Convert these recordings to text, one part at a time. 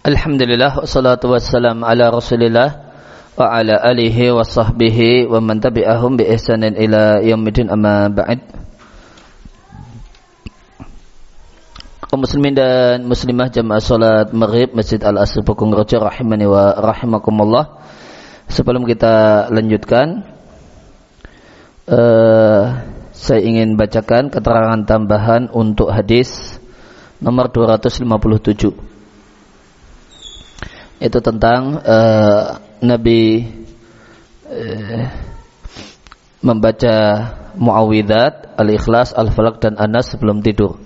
Alhamdulillah wassalatu wassalam ala Rasulillah wa ala alihi wa sahbihi wa man tabi'ahum bi ihsanin ila yaumil amma ba'd. kaum muslimin dan muslimah jamaah salat maghrib Masjid Al Asr Pokong Rojo rahimani wa rahimakumullah. Sebelum kita lanjutkan uh, saya ingin bacakan keterangan tambahan untuk hadis nomor 257 itu tentang uh, Nabi uh, membaca Muawidat, Al-Ikhlas, Al-Falaq dan Anas sebelum tidur.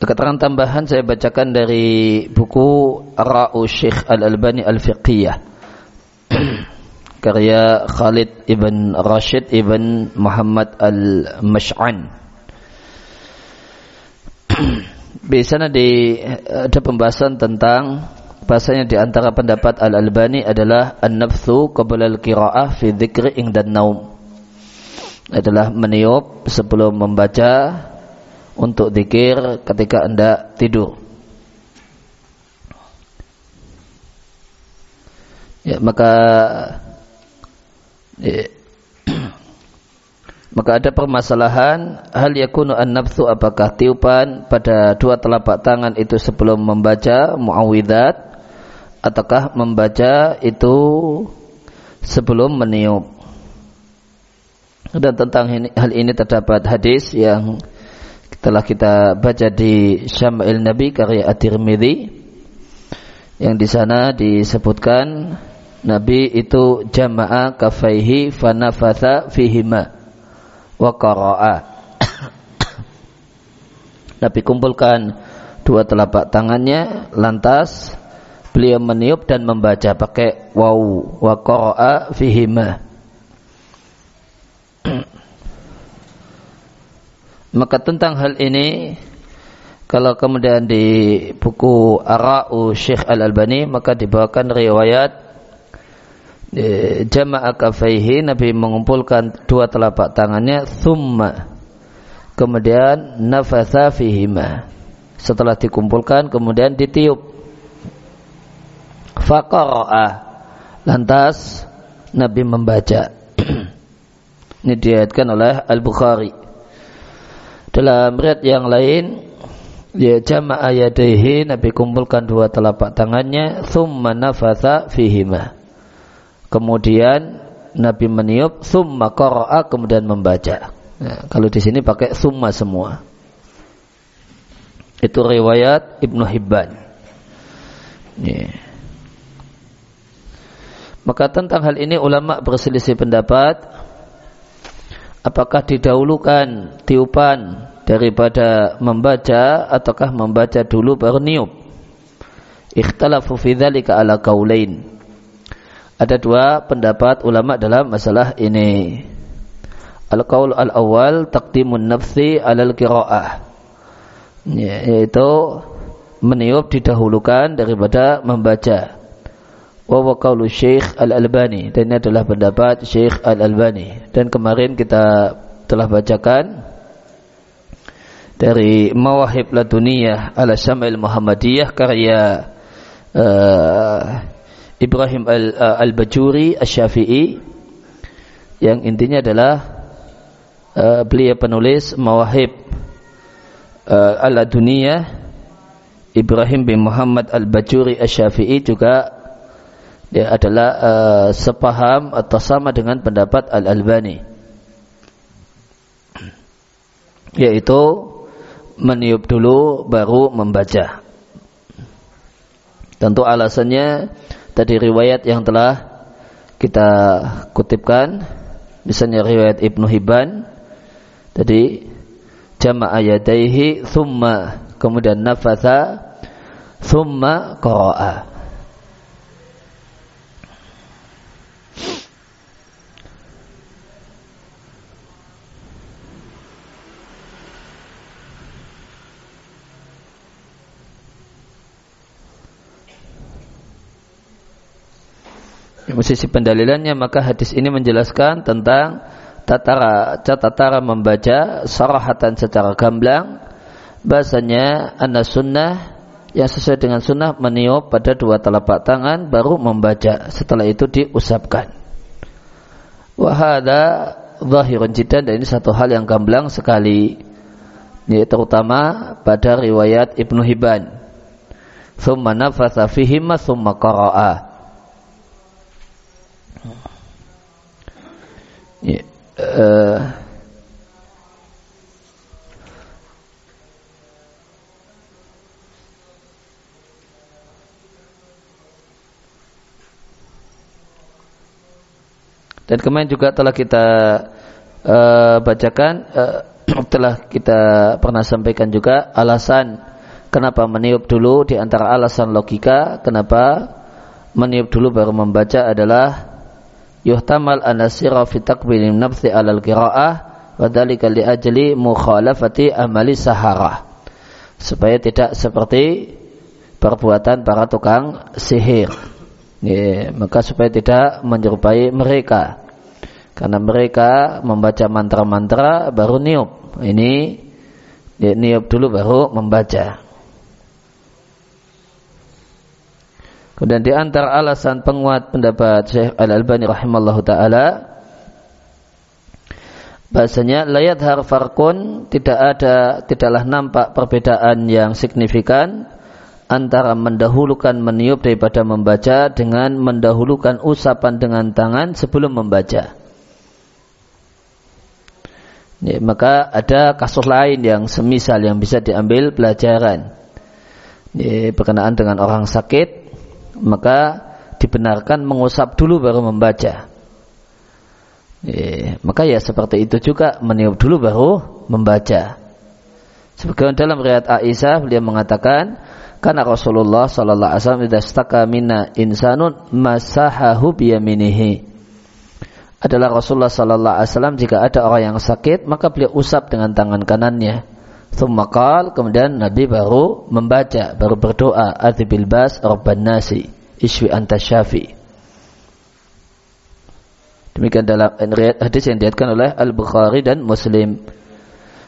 Keterangan tambahan saya bacakan dari buku Ra'u Syekh Al-Albani Al-Fiqhiyah karya Khalid ibn Rashid ibn Muhammad Al-Mash'an di sana di ada pembahasan tentang bahasanya di antara pendapat Al Albani adalah an-nafsu qabla al-qira'ah fi dzikri dan naum. Adalah meniup sebelum membaca untuk zikir ketika Anda tidur. Ya, maka ya, maka ada permasalahan hal yakunu an-nafsu apakah tiupan pada dua telapak tangan itu sebelum membaca muawwidzat ataukah membaca itu sebelum meniup. Dan tentang ini, hal ini terdapat hadis yang telah kita baca di Syama'il Nabi karya At-Tirmidzi yang di sana disebutkan Nabi itu jama'a kafaihi fanafatha fihima wa qara'a. Nabi kumpulkan dua telapak tangannya lantas beliau meniup dan membaca pakai waw wa qara'a fihima. Maka tentang hal ini kalau kemudian di buku Ara'u Syekh Al-Albani maka dibawakan riwayat jama'a kafaihi Nabi mengumpulkan dua telapak tangannya thumma. Kemudian nafatha fihima. Setelah dikumpulkan kemudian ditiup. Faqara'a. Lantas Nabi membaca. Ini diriatkan oleh Al-Bukhari. Dalam riat yang lain ya jama'a yadaihi Nabi kumpulkan dua telapak tangannya thumma nafatha fihima kemudian Nabi meniup summa qara'a kemudian membaca. Ya, kalau di sini pakai summa semua. Itu riwayat Ibnu Hibban. Ya. Maka tentang hal ini ulama berselisih pendapat apakah didahulukan tiupan daripada membaca ataukah membaca dulu baru niup. Ikhtalafu fi dzalika ala qaulain. Ada dua pendapat ulama dalam masalah ini. Al-qaul al-awwal taqdimun nafsi alal qiraah. Ya, yaitu meniup didahulukan daripada membaca. Wa wa qaulu Syekh Al-Albani dan ini adalah pendapat Syekh Al-Albani. Dan kemarin kita telah bacakan dari Mawahib Laduniyah ala Syamil Muhammadiyah karya uh, Ibrahim uh, Al-Bajuri Al-Syafi'i yang intinya adalah uh, beliau penulis Mawahib uh, Al-Aduniyah. Ibrahim bin Muhammad Al-Bajuri Al-Syafi'i juga dia adalah uh, sepaham atau sama dengan pendapat Al-Albani. Yaitu meniup dulu baru membaca. Tentu alasannya tadi riwayat yang telah kita kutipkan. Misalnya riwayat Ibnu Hibban. Tadi jama'a yadaihi thumma kemudian nafatha thumma qara'a sisi pendalilannya maka hadis ini menjelaskan tentang tatara catatara membaca sarahatan secara gamblang. Bahasanya anna sunnah yang sesuai dengan sunnah meniup pada dua telapak tangan baru membaca. Setelah itu diusapkan. Wahada zahirun jiddan dan ini satu hal yang gamblang sekali. Ya, terutama pada riwayat Ibnu Hibban. Thumma nafatha fihima thumma qara'a ya, uh, Dan kemarin juga telah kita uh, bacakan, uh, telah kita pernah sampaikan juga alasan kenapa meniup dulu di antara alasan logika kenapa meniup dulu baru membaca adalah yuhtamal anasira fi takbirin nafsi alal qiraah wa ajli mukhalafati amali saharah supaya tidak seperti perbuatan para tukang sihir Ya, maka supaya tidak menyerupai mereka. Karena mereka membaca mantra-mantra baru niup. Ini ya, niup dulu baru membaca. Kemudian di antara alasan penguat pendapat Syekh Al-Albani rahimallahu taala bahasanya layat harfarkun tidak ada tidaklah nampak perbedaan yang signifikan antara mendahulukan meniup daripada membaca dengan mendahulukan usapan dengan tangan sebelum membaca. Ya, maka ada kasus lain yang semisal yang bisa diambil pelajaran ya, berkenaan dengan orang sakit, maka dibenarkan mengusap dulu baru membaca. Ya, maka ya seperti itu juga meniup dulu baru membaca. Sebagaimana dalam riwayat Aisyah beliau mengatakan, karena Rasulullah sallallahu alaihi wasallam minna insanun masahahu biyaminihi. Adalah Rasulullah sallallahu alaihi wasallam jika ada orang yang sakit maka beliau usap dengan tangan kanannya. Thumma qal, kemudian Nabi baru membaca, baru berdoa, "Adzibil bas rabban nasi, iswi anta syafi." Demikian dalam hadis yang diatkan oleh Al-Bukhari dan Muslim.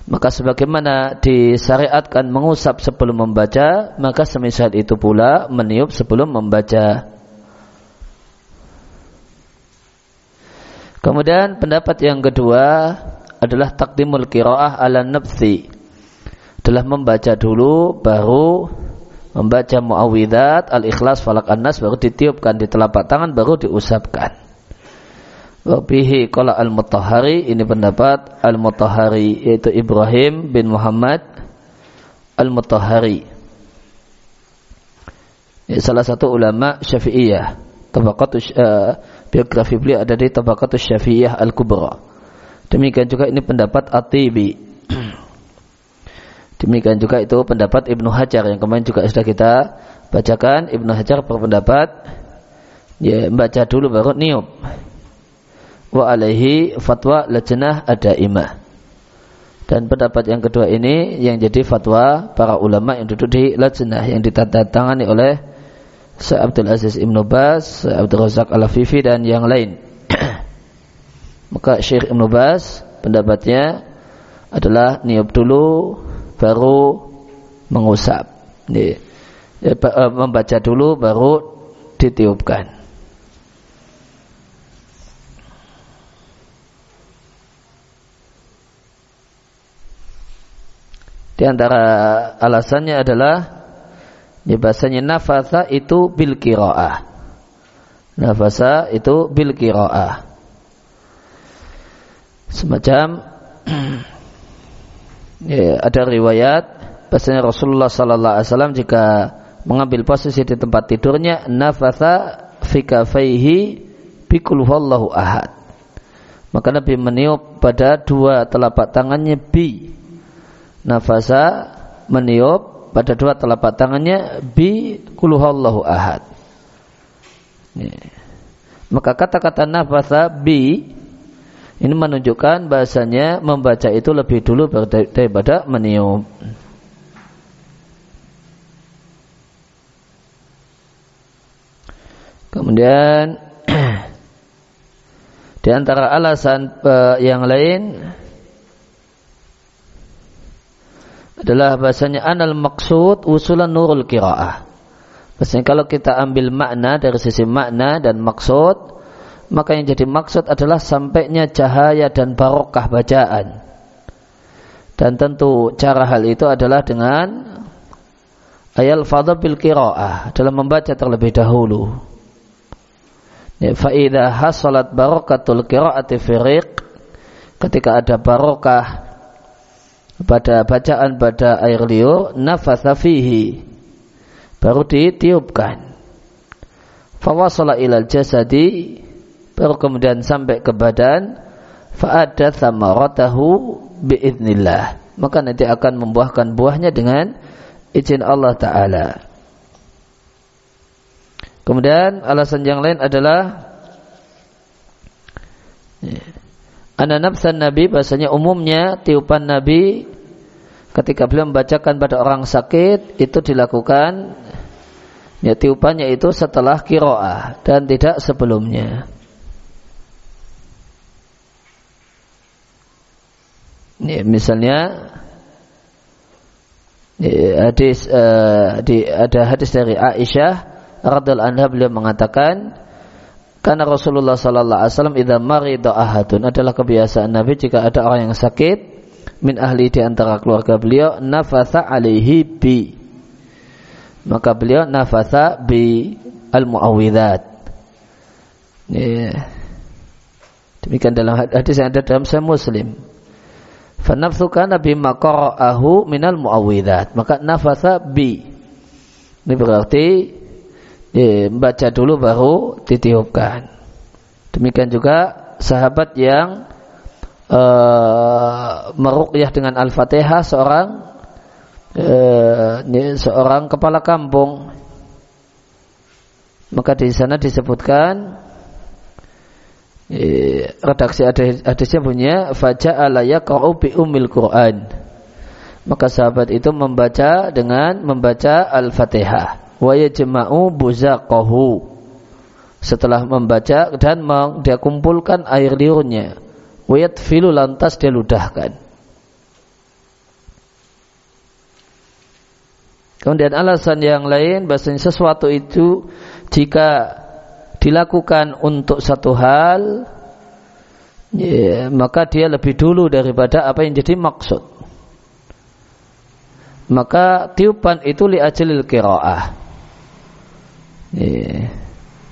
Maka sebagaimana disyariatkan mengusap sebelum membaca maka semisal itu pula meniup sebelum membaca. Kemudian pendapat yang kedua adalah takdimul kiroah ala nafsi adalah membaca dulu baru membaca muawidat al-ikhlas falak an-nas baru ditiupkan di telapak tangan baru diusapkan. Wabihi kala al-mutahari ini pendapat al-mutahari yaitu Ibrahim bin Muhammad al-mutahari salah satu ulama syafi'iyah. Tabaqatus uh, biografi beliau ada di tabaqatus syafi'iyah al-kubra. Demikian juga ini pendapat Atibi demikian juga itu pendapat Ibnu Hajar yang kemarin juga sudah kita bacakan Ibnu Hajar berpendapat ya baca dulu baru niup wa alaihi fatwa lajnah ada imah. Dan pendapat yang kedua ini yang jadi fatwa para ulama yang duduk di lajnah yang ditandatangani oleh Syekh Abdul Aziz Ibn Bas, Syekh Abdul Razak Al-Fifi dan yang lain. Maka Syekh Ibn Bas pendapatnya adalah niup dulu baru mengusap. Ya, eh, membaca dulu baru ditiupkan. Di antara alasannya adalah ya bahasanya nafasa itu bil kiroah. Nafasa itu bil kiroah. Semacam ya, ada riwayat bahasanya Rasulullah Sallallahu Alaihi Wasallam jika mengambil posisi di tempat tidurnya nafasa fikafaihi bikul wallahu ahad. Maka Nabi meniup pada dua telapak tangannya bi nafasa meniup pada dua telapak tangannya bi kuluhallahu ahad. Maka kata-kata nafasa bi ini menunjukkan bahasanya membaca itu lebih dulu daripada meniup. Kemudian di antara alasan uh, yang lain adalah bahasanya anal maksud usulan nurul kiraah. Bahasanya kalau kita ambil makna dari sisi makna dan maksud, maka yang jadi maksud adalah sampainya cahaya dan barokah bacaan. Dan tentu cara hal itu adalah dengan ayat fadha bil qiraah dalam membaca terlebih dahulu. Ya, Faidah hasalat barokatul qiraati firiq ketika ada barokah pada bacaan pada air liur nafatha fihi baru ditiupkan fawasala ilal jasadi baru kemudian sampai ke badan fa'ada thamaratahu biiznillah maka nanti akan membuahkan buahnya dengan izin Allah taala kemudian alasan yang lain adalah Anak nafsan Nabi bahasanya umumnya tiupan Nabi ketika beliau membacakan pada orang sakit itu dilakukan ya tiupannya itu setelah kiroah dan tidak sebelumnya. Ya, misalnya ya, hadis uh, di, ada hadis dari Aisyah radhiallahu anha beliau mengatakan karena Rasulullah sallallahu alaihi wasallam idza marida ahadun. Adalah kebiasaan Nabi jika ada orang yang sakit min ahli di antara keluarga beliau nafatha alaihi bi. Maka beliau nafatha bi al muawwidzat ya. demikian dalam hadis yang ada dalam Sahih Muslim fanafsu kana bima qara'ahu minal muawwidzat maka nafatha bi ini berarti ya, baca dulu baru ditiupkan. Demikian juga sahabat yang uh, meruqyah dengan Al-Fatihah seorang uh, seorang kepala kampung. Maka di sana disebutkan redaksi hadisnya punya faja'ala yaqra'u bi umil Qur'an. Maka sahabat itu membaca dengan membaca Al-Fatihah. Wa yajma'u buzaqahu. Setelah membaca dan dia kumpulkan air liurnya. Wa yatfilu lantas dia ludahkan. Kemudian alasan yang lain bahasanya sesuatu itu jika dilakukan untuk satu hal ya, maka dia lebih dulu daripada apa yang jadi maksud. Maka tiupan itu li ajlil qiraah. Yeah.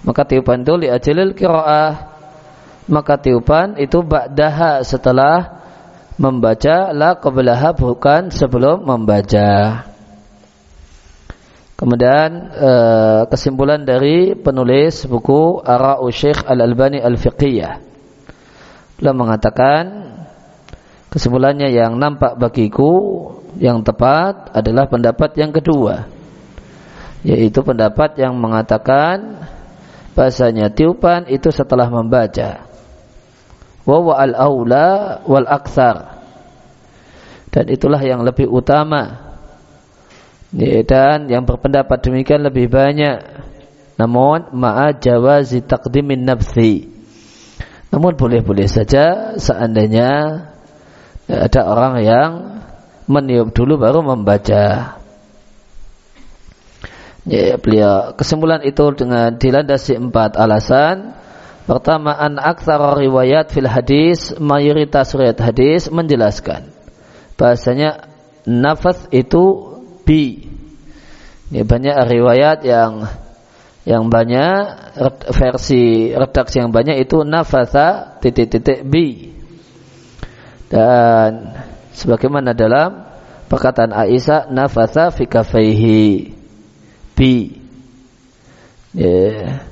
Maka tiupan itu li'ajalil kira'ah. Maka tiupan itu ba'daha setelah membaca la qablaha bukan sebelum membaca. Kemudian eh, kesimpulan dari penulis buku Ara'u Syekh Al-Albani Al-Fiqhiyah. Beliau mengatakan kesimpulannya yang nampak bagiku yang tepat adalah pendapat yang kedua. Yaitu pendapat yang mengatakan bahasanya tiupan itu setelah membaca. Wa al aula wal akthar dan itulah yang lebih utama dan yang berpendapat demikian lebih banyak. Namun ma'a jawazi taqdimin nafsi. Namun boleh-boleh saja seandainya ada orang yang meniup dulu baru membaca. Ya, beliau kesimpulan itu dengan dilandasi empat alasan. Pertama, an aktsara riwayat fil hadis, mayoritas riwayat hadis menjelaskan bahasanya nafas itu bi. Ini banyak riwayat yang yang banyak versi redaksi yang banyak itu nafasa titik-titik bi. Dan sebagaimana dalam perkataan Aisyah nafasa fi kafaihi bi yeah.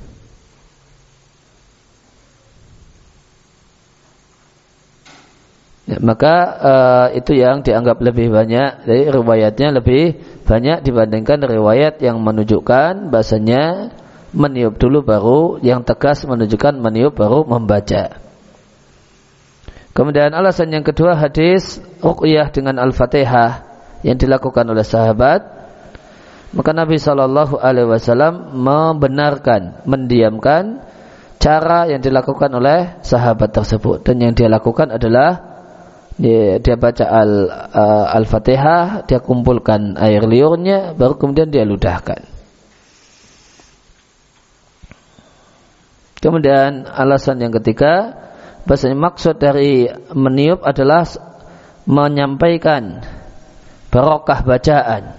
Ya, maka uh, itu yang dianggap lebih banyak dari riwayatnya lebih banyak dibandingkan riwayat yang menunjukkan bahasanya meniup dulu baru yang tegas menunjukkan meniup baru membaca. Kemudian alasan yang kedua hadis ruqyah dengan Al-Fatihah yang dilakukan oleh sahabat maka Nabi Shallallahu Alaihi Wasallam membenarkan, mendiamkan cara yang dilakukan oleh sahabat tersebut dan yang dia lakukan adalah dia, dia baca al uh, al-fatihah dia kumpulkan air liurnya baru kemudian dia ludahkan. Kemudian alasan yang ketiga bahasanya maksud dari meniup adalah menyampaikan barokah bacaan.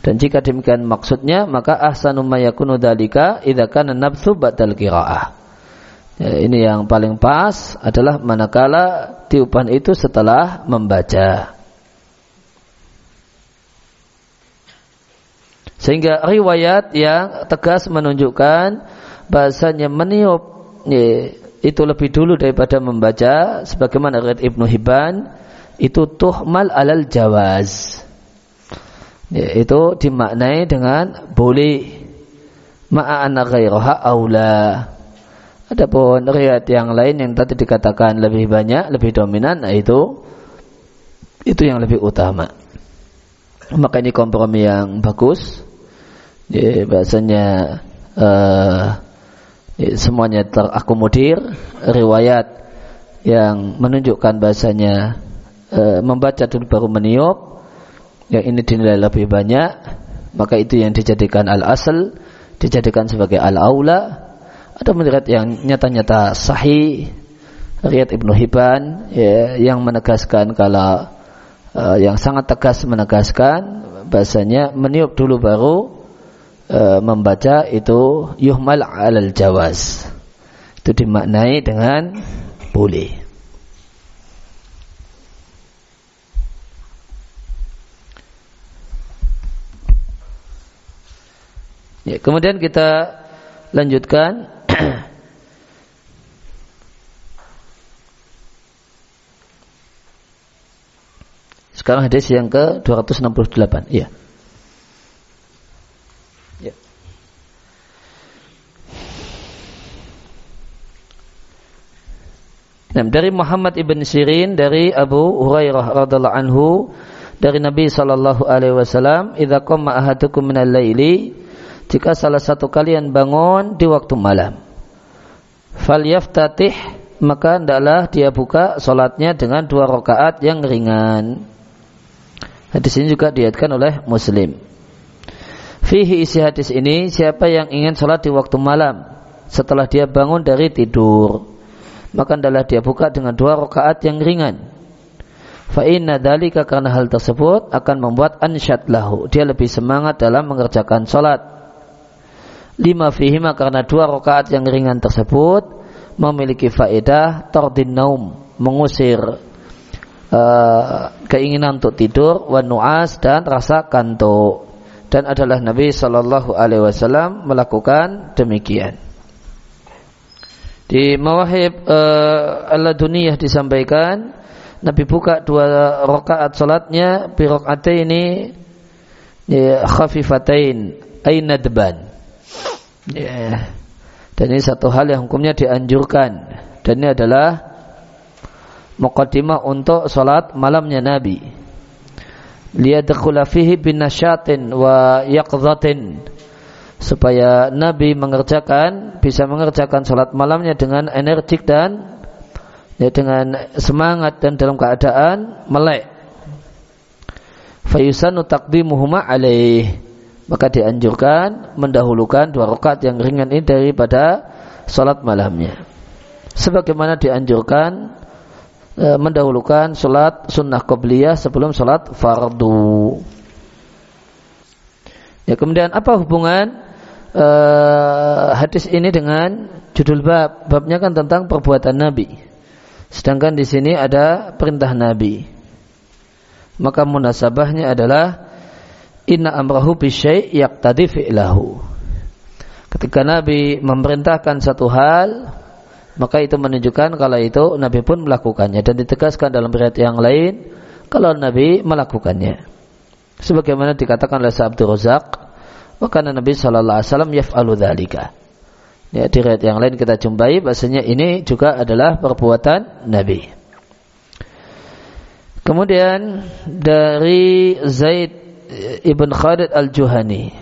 Dan jika demikian maksudnya maka ahsanu idza kana nabthu ba'dal qiraah Ya, ini yang paling pas adalah manakala tiupan itu setelah membaca. Sehingga riwayat yang tegas menunjukkan bahasanya meniup ya, itu lebih dulu daripada membaca sebagaimana riwayat Ibnu Hibban itu tuhmal alal jawaz. Ya, itu dimaknai dengan boleh ma'ana ghairaha aula Adapun riwayat yang lain yang tadi dikatakan lebih banyak, lebih dominan, nah itu itu yang lebih utama. Maka ini kompromi yang bagus. Ya, bahasanya uh, ya, semuanya terakomodir. Riwayat yang menunjukkan bahasanya uh, membaca dulu baru meniup, yang ini dinilai lebih banyak, maka itu yang dijadikan al-asal, dijadikan sebagai al-aula, ada melihat yang nyata-nyata sahih riat Ibnu Hibban ya, yang menegaskan kalau uh, yang sangat tegas menegaskan bahasanya meniup dulu baru uh, membaca itu yuhmal alal jawaz. Itu dimaknai dengan boleh. Ya, kemudian kita lanjutkan Sekarang hadis yang ke 268. Iya. Ya. Nah, dari Muhammad ibn Sirin dari Abu Hurairah radhiallahu anhu dari Nabi sallallahu alaihi wasallam, "Idza qama ahadukum minal laili" jika salah satu kalian bangun di waktu malam, falyaftatih maka hendaklah dia buka solatnya dengan dua rakaat yang ringan. Hadis ini juga diatkan oleh Muslim. Fihi isi hadis ini siapa yang ingin sholat di waktu malam setelah dia bangun dari tidur maka adalah dia buka dengan dua rakaat yang ringan. Fa inna dalika karena hal tersebut akan membuat ansyad lahu. Dia lebih semangat dalam mengerjakan sholat. Lima fihima karena dua rakaat yang ringan tersebut memiliki faedah tordin naum mengusir uh, keinginan untuk tidur, wa nuas dan rasa kantuk. Dan adalah Nabi Shallallahu Alaihi Wasallam melakukan demikian. Di Mawahib uh, eh, Allah Duniyah disampaikan Nabi buka dua rakaat salatnya bi ini ya, khafifatain ainadban. Ya. Dan ini satu hal yang hukumnya dianjurkan dan ini adalah muqaddimah untuk salat malamnya Nabi. Liyadkhula fihi bin nasyatin wa yaqdhatin supaya Nabi mengerjakan bisa mengerjakan salat malamnya dengan energik dan ya, dengan semangat dan dalam keadaan melek. Fayusanu taqdimuhuma maka dianjurkan mendahulukan dua rakaat yang ringan ini daripada salat malamnya. Sebagaimana dianjurkan e, mendahulukan sholat sunnah qobliyah sebelum sholat fardu. Ya kemudian apa hubungan e, hadis ini dengan judul bab? Babnya kan tentang perbuatan Nabi. Sedangkan di sini ada perintah Nabi. Maka munasabahnya adalah inna amrahu bisyai' yaqtadi fi'lahu. Ketika Nabi memerintahkan satu hal, maka itu menunjukkan kalau itu Nabi pun melakukannya dan ditegaskan dalam riwayat yang lain kalau Nabi melakukannya. Sebagaimana dikatakan oleh Abdul Razak, maka Nabi Shallallahu Alaihi Wasallam yaf'alu dzalika. Ya, di riwayat yang lain kita jumpai bahasanya ini juga adalah perbuatan Nabi. Kemudian dari Zaid ibn Khalid al-Juhani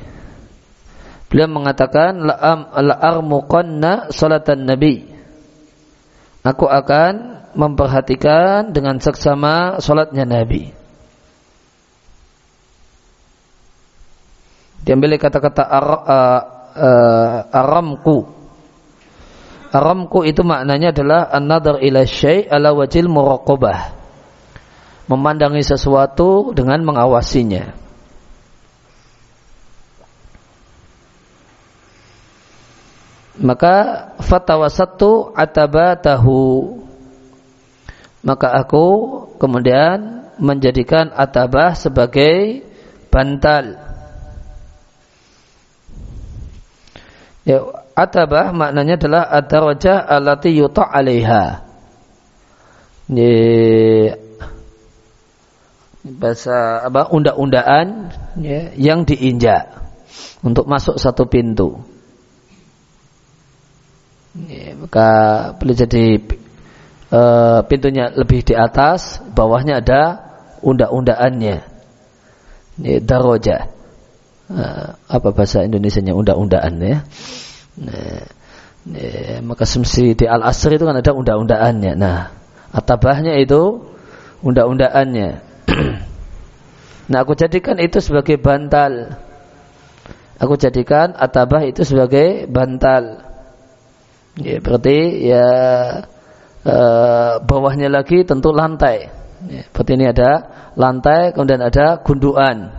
beliau mengatakan la'armuqanna salatan nabi aku akan memperhatikan dengan seksama sholatnya Nabi. Diambil kata-kata ar, uh, aramku. Aramku itu maknanya adalah an-nadar ila syai' ala wajil muraqabah. Memandangi sesuatu dengan mengawasinya. Maka fatawasatu atabatahu maka aku kemudian menjadikan atabah sebagai bantal Ya, atabah maknanya adalah ad-darajah allati yuta' 'alaiha. Ya, bahasa apa unda-undaan ya, yang diinjak untuk masuk satu pintu. Maka boleh jadi uh, pintunya lebih di atas, bawahnya ada unda-undaannya. Ya, darajah uh, apa bahasa Indonesia-nya undang-undaan ya. Nah, maka semsi di Al Asr itu kan ada undang-undaannya. Nah, atabahnya itu undang-undaannya. nah, aku jadikan itu sebagai bantal. Aku jadikan atabah itu sebagai bantal. Ya, berarti ya uh, bawahnya lagi tentu lantai. Ya, berarti ini ada lantai, kemudian ada gunduan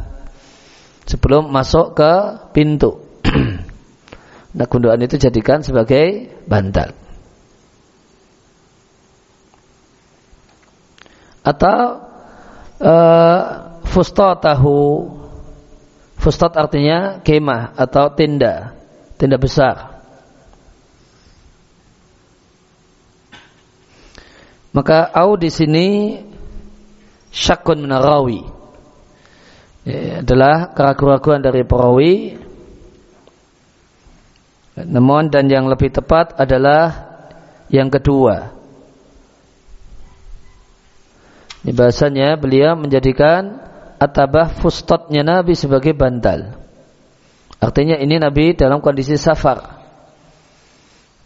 sebelum masuk ke pintu. nah gundukan itu jadikan sebagai bantal. Atau uh, fustat tahu fustat artinya kemah atau tenda tenda besar maka au di sini syakun menarawi ya, adalah keraguan-keraguan dari perawi. Namun dan yang lebih tepat adalah yang kedua. Ini bahasanya beliau menjadikan atabah fustatnya Nabi sebagai bantal artinya ini Nabi dalam kondisi safar.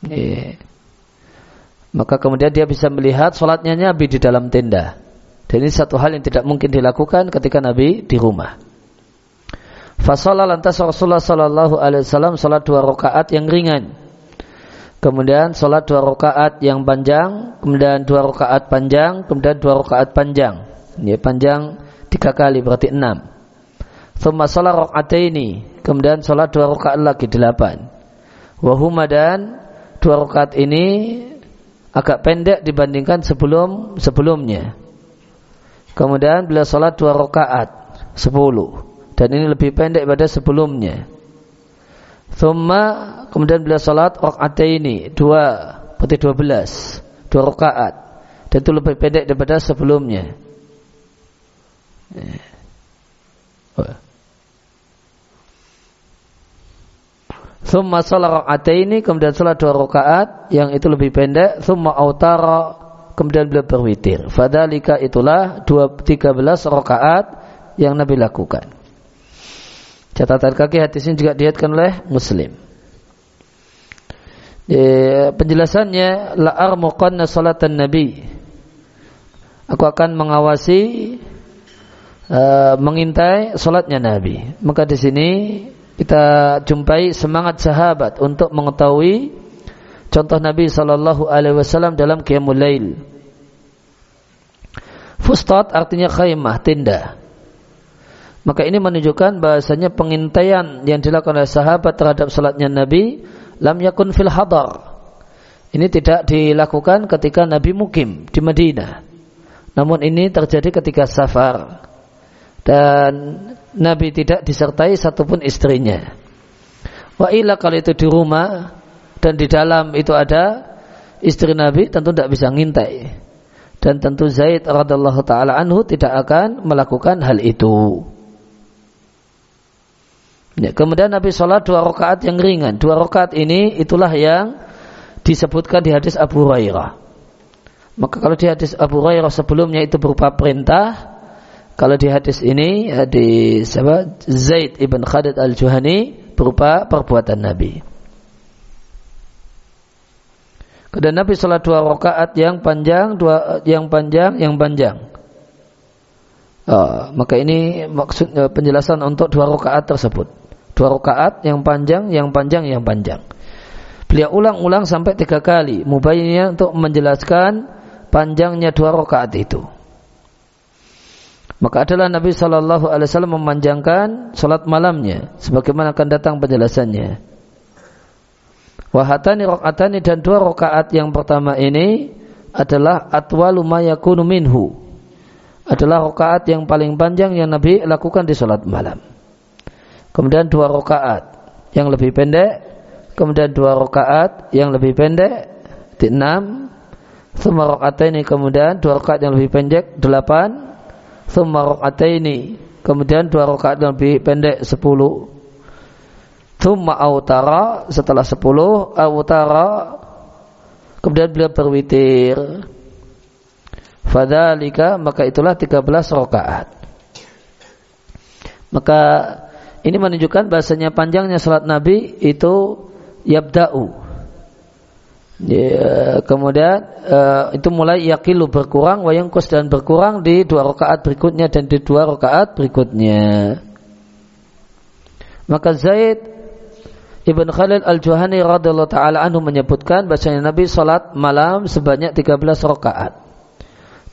Ya. Maka kemudian dia bisa melihat sholatnya Nabi di dalam tenda dan ini satu hal yang tidak mungkin dilakukan ketika Nabi di rumah. Fasolah lantas Rasulullah Sallallahu Alaihi Wasallam salat dua rakaat yang ringan. Kemudian salat dua rakaat yang panjang, kemudian dua rakaat panjang, kemudian dua rakaat panjang. Ini panjang tiga kali berarti enam. Thumma sholat rakaat ini, kemudian salat dua rakaat lagi delapan. Wahuma dan dua rakaat ini agak pendek dibandingkan sebelum sebelumnya. Kemudian beliau sholat dua rakaat sepuluh dan ini lebih pendek pada sebelumnya. Thumma kemudian beliau sholat rakaat ini dua berarti dua belas dua rakaat dan itu lebih pendek daripada sebelumnya. Thumma sholat ini kemudian sholat dua rakaat yang itu lebih pendek. Thumma autara kemudian beliau berwitir. Fadalika itulah 13 rakaat yang Nabi lakukan. Catatan kaki hadis ini juga dihatkan oleh Muslim. E, penjelasannya la armuqanna salatan Nabi. Aku akan mengawasi uh, mengintai salatnya Nabi. Maka di sini kita jumpai semangat sahabat untuk mengetahui Contoh Nabi Shallallahu Alaihi Wasallam dalam Qiyamul Lail. Fustat artinya khaymah, tenda. Maka ini menunjukkan bahasanya pengintaian yang dilakukan oleh sahabat terhadap salatnya Nabi lam yakun fil hadar. Ini tidak dilakukan ketika Nabi mukim di Madinah. Namun ini terjadi ketika safar. Dan Nabi tidak disertai satupun istrinya. Wa ila kalau itu di rumah dan di dalam itu ada istri Nabi tentu tidak bisa ngintai dan tentu Zaid radhiallahu taala anhu tidak akan melakukan hal itu. Ya, kemudian Nabi sholat dua rakaat yang ringan. Dua rakaat ini itulah yang disebutkan di hadis Abu Hurairah. Maka kalau di hadis Abu Hurairah sebelumnya itu berupa perintah, kalau di hadis ini di Zaid ibn Khalid al Juhani berupa perbuatan Nabi. Kemudian Nabi sholat dua rakaat yang panjang, dua yang panjang, yang panjang. Uh, maka ini maksud uh, penjelasan untuk dua rakaat tersebut. Dua rakaat yang panjang, yang panjang, yang panjang. Beliau ulang-ulang sampai tiga kali. Mubayyinnya untuk menjelaskan panjangnya dua rakaat itu. Maka adalah Nabi Shallallahu Alaihi Wasallam memanjangkan sholat malamnya, sebagaimana akan datang penjelasannya. Wahatani rakaatani dan dua rakaat yang pertama ini adalah atwalu ma yakunu minhu. Adalah rakaat yang paling panjang yang Nabi lakukan di salat malam. Kemudian dua rakaat yang lebih pendek, kemudian dua rakaat yang lebih pendek di enam, Thumma ini kemudian dua rakaat yang lebih pendek delapan, Thumma ini kemudian dua rakaat yang lebih pendek sepuluh, Thumma autara setelah sepuluh autara kemudian beliau berwitir. Fadalika maka itulah 13 rakaat. Maka ini menunjukkan bahasanya panjangnya salat Nabi itu yabda'u. Ya, kemudian uh, itu mulai yakilu berkurang, wayangkus dan berkurang di dua rakaat berikutnya dan di dua rakaat berikutnya. Maka Zaid Ibn Khalil Al-Juhani radhiyallahu taala anhu menyebutkan bahasanya Nabi salat malam sebanyak 13 rakaat.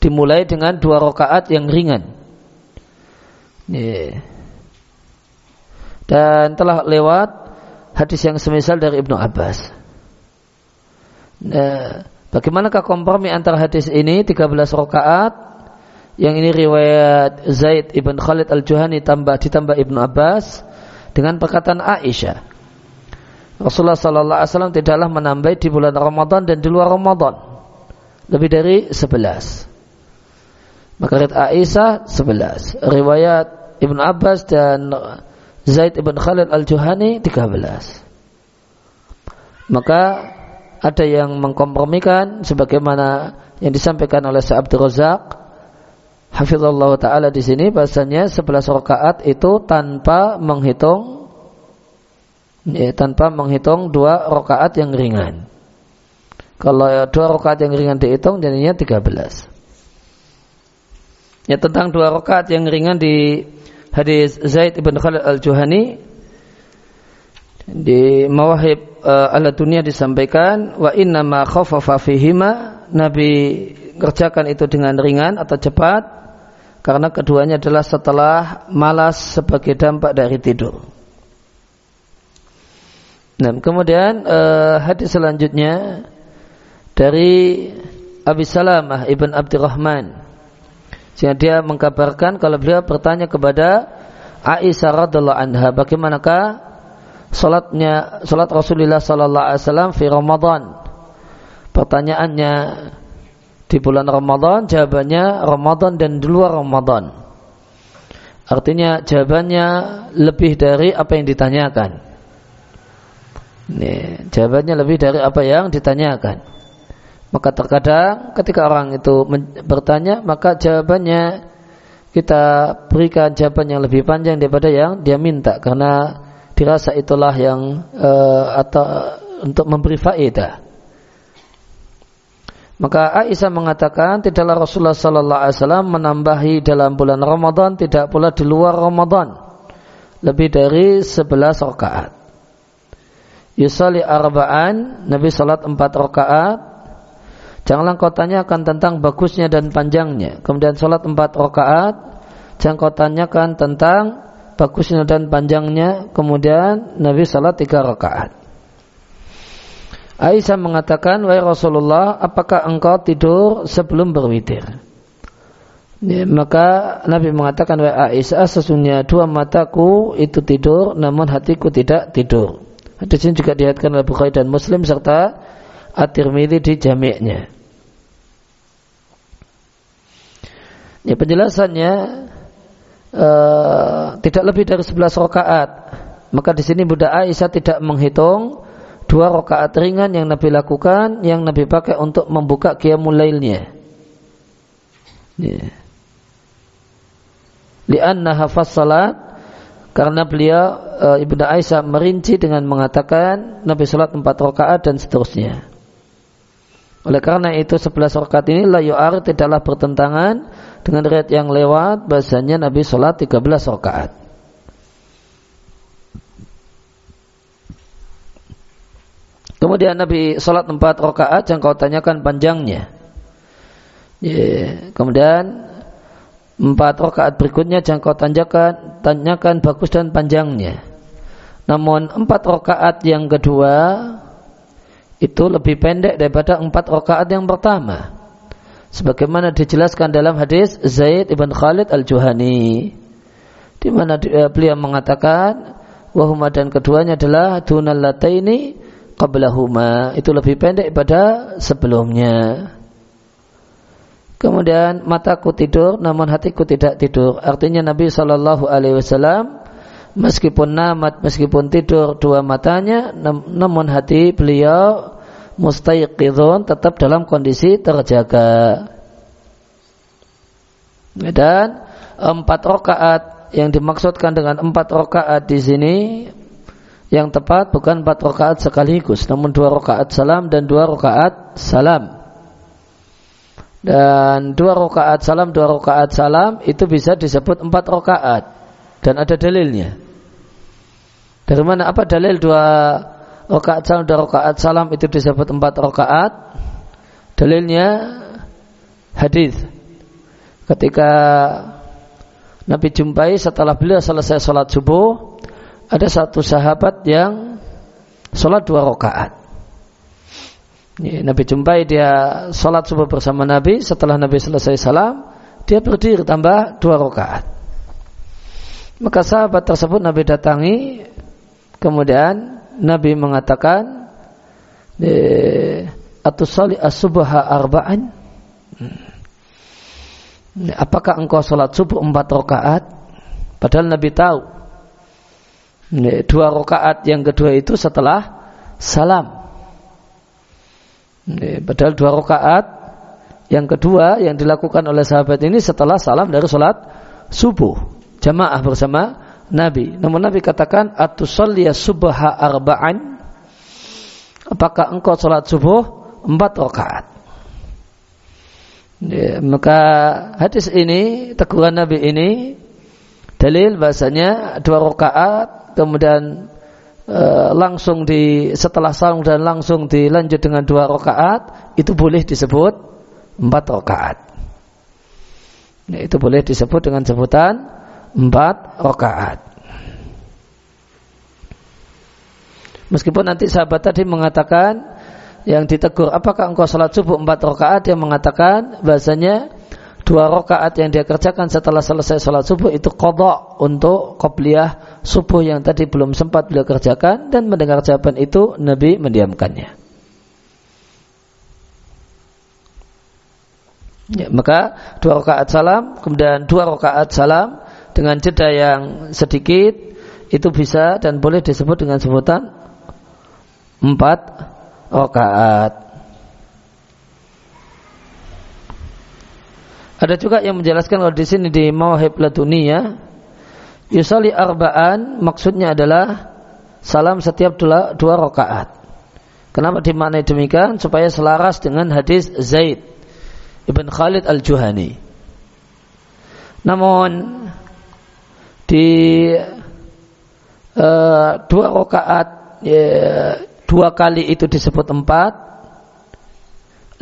Dimulai dengan dua rakaat yang ringan. Yeah. Dan telah lewat hadis yang semisal dari Ibnu Abbas. Nah, bagaimanakah kompromi antara hadis ini? 13 rakaat. Yang ini riwayat Zaid ibn Khalid al-Juhani tambah ditambah Ibnu Abbas dengan perkataan Aisyah. Rasulullah Sallallahu Alaihi Wasallam tidaklah menambah di bulan Ramadan dan di luar Ramadan. Lebih dari sebelas. Maka riwayat Aisyah sebelas, riwayat Ibn Abbas dan Zaid ibn Khalid al Juhani tiga belas. Maka ada yang mengkompromikan sebagaimana yang disampaikan oleh Sa'abdur Razak Hafizallahu taala di sini bahasanya 11 rakaat itu tanpa menghitung ya, tanpa menghitung dua rakaat yang ringan. Kalau dua rakaat yang ringan dihitung jadinya 13. Ya tentang dua rakaat yang ringan di hadis Zaid ibn Khalid al-Juhani di Mawahib uh, ala dunia disampaikan wa inna ma khaffafa fihima Nabi kerjakan itu dengan ringan atau cepat karena keduanya adalah setelah malas sebagai dampak dari tidur. Nah, kemudian uh, hadis selanjutnya dari Abi Salamah ibn Abdurrahman. Sehingga dia mengkabarkan kalau beliau bertanya kepada Aisyah radhiallahu anha, bagaimanakah salatnya salat Rasulullah sallallahu alaihi wasallam fi Ramadan? Pertanyaannya di bulan Ramadan, jawabannya Ramadan dan di luar Ramadan. Artinya jawabannya lebih dari apa yang ditanyakan. Ini, jawabannya lebih dari apa yang ditanyakan. Maka terkadang ketika orang itu bertanya, maka jawabannya kita berikan jawaban yang lebih panjang daripada yang dia minta karena dirasa itulah yang uh, atau untuk memberi faedah. Maka Aisyah mengatakan tidaklah Rasulullah sallallahu alaihi wasallam menambahi dalam bulan Ramadan tidak pula di luar Ramadan lebih dari 11 rakaat. Yusali arba'an, Nabi salat empat rakaat. Janganlah kau tanyakan tentang bagusnya dan panjangnya. Kemudian salat empat rakaat. Jangan kau tanyakan tentang bagusnya dan panjangnya. Kemudian Nabi salat tiga rakaat. Aisyah mengatakan, Wahai Rasulullah, apakah engkau tidur sebelum berwitir? Ya, maka Nabi mengatakan, Wahai Aisyah, sesungguhnya dua mataku itu tidur, namun hatiku tidak tidur. Hadis ini juga dilihatkan oleh Bukhari dan Muslim serta At-Tirmidzi di jami'nya. Ya penjelasannya uh, tidak lebih dari 11 rakaat. Maka di sini Bunda Aisyah tidak menghitung dua rakaat ringan yang Nabi lakukan yang Nabi pakai untuk membuka qiyamul lailnya. Ya. Lianna salat karena beliau e, Ibnu Aisyah merinci dengan mengatakan Nabi salat empat rakaat dan seterusnya. Oleh karena itu 11 rakaat ini la yu'ar tidaklah bertentangan dengan riwayat yang lewat bahasanya Nabi sholat 13 rakaat. Kemudian Nabi sholat 4 rakaat yang kau tanyakan panjangnya. Yeah. Kemudian empat rakaat berikutnya jangan kau tanyakan, tanyakan bagus dan panjangnya. Namun empat rakaat yang kedua itu lebih pendek daripada empat rakaat yang pertama. Sebagaimana dijelaskan dalam hadis Zaid ibn Khalid al-Juhani. Di mana eh, beliau mengatakan wahuma dan keduanya adalah dunal lataini qablahuma. Itu lebih pendek pada sebelumnya. Kemudian mataku tidur namun hatiku tidak tidur. Artinya Nabi Shallallahu alaihi wasallam meskipun namat meskipun tidur dua matanya namun hati beliau mustaiqidun tetap dalam kondisi terjaga. Dan empat rakaat yang dimaksudkan dengan empat rakaat di sini yang tepat bukan empat rakaat sekaligus namun dua rakaat salam dan dua rakaat salam. Dan dua rakaat salam dua rakaat salam itu bisa disebut empat rakaat. Dan ada dalilnya. Dari mana? Apa dalil dua rakaat salam dua rakaat salam itu disebut empat rakaat? Dalilnya hadis ketika Nabi jumpai setelah beliau selesai sholat subuh ada satu sahabat yang sholat dua rakaat. Nabi jumpai dia sholat subuh bersama Nabi setelah Nabi selesai salam dia berdiri tambah dua rakaat. Maka sahabat tersebut Nabi datangi Kemudian Nabi mengatakan Atusali as-subha arba'an hmm. Apakah engkau sholat subuh empat rakaat? Padahal Nabi tahu dua rakaat yang kedua itu setelah salam. Padahal dua rakaat yang kedua yang dilakukan oleh sahabat ini setelah salam dari sholat subuh jamaah bersama Nabi. Namun Nabi katakan atusalliya subha arba'an. Apakah engkau sholat subuh empat rakaat? Ya, maka hadis ini teguran Nabi ini dalil bahasanya dua rakaat kemudian e, langsung di setelah salam dan langsung dilanjut dengan dua rakaat itu boleh disebut empat rakaat. Ya, itu boleh disebut dengan sebutan empat rakaat. Meskipun nanti sahabat tadi mengatakan yang ditegur, apakah engkau sholat subuh empat rakaat? Dia mengatakan bahasanya dua rakaat yang dia kerjakan setelah selesai sholat subuh itu kodok untuk kopliyah subuh yang tadi belum sempat beliau kerjakan dan mendengar jawaban itu Nabi mendiamkannya. Ya, maka dua rakaat salam, kemudian dua rakaat salam, dengan jeda yang sedikit itu bisa dan boleh disebut dengan sebutan empat rakaat. Ada juga yang menjelaskan kalau di sini di Mawahib Laduniyah Yusali arba'an maksudnya adalah salam setiap dua, dua rakaat. Kenapa dimaknai demikian? Supaya selaras dengan hadis Zaid ibn Khalid al-Juhani. Namun di uh, dua rakaat ya, dua kali itu disebut empat.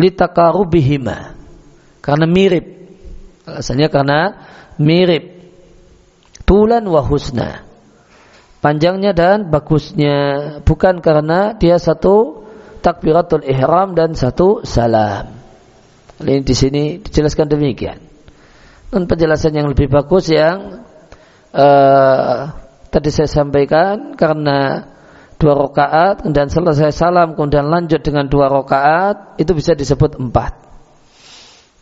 Litakarubihima karena mirip. Alasannya karena mirip. Tulan wahusna panjangnya dan bagusnya. Bukan karena dia satu takbiratul ihram dan satu salam. Ini di sini dijelaskan demikian. Dan penjelasan yang lebih bagus yang uh, tadi saya sampaikan karena dua rakaat dan selesai salam kemudian lanjut dengan dua rakaat itu bisa disebut empat.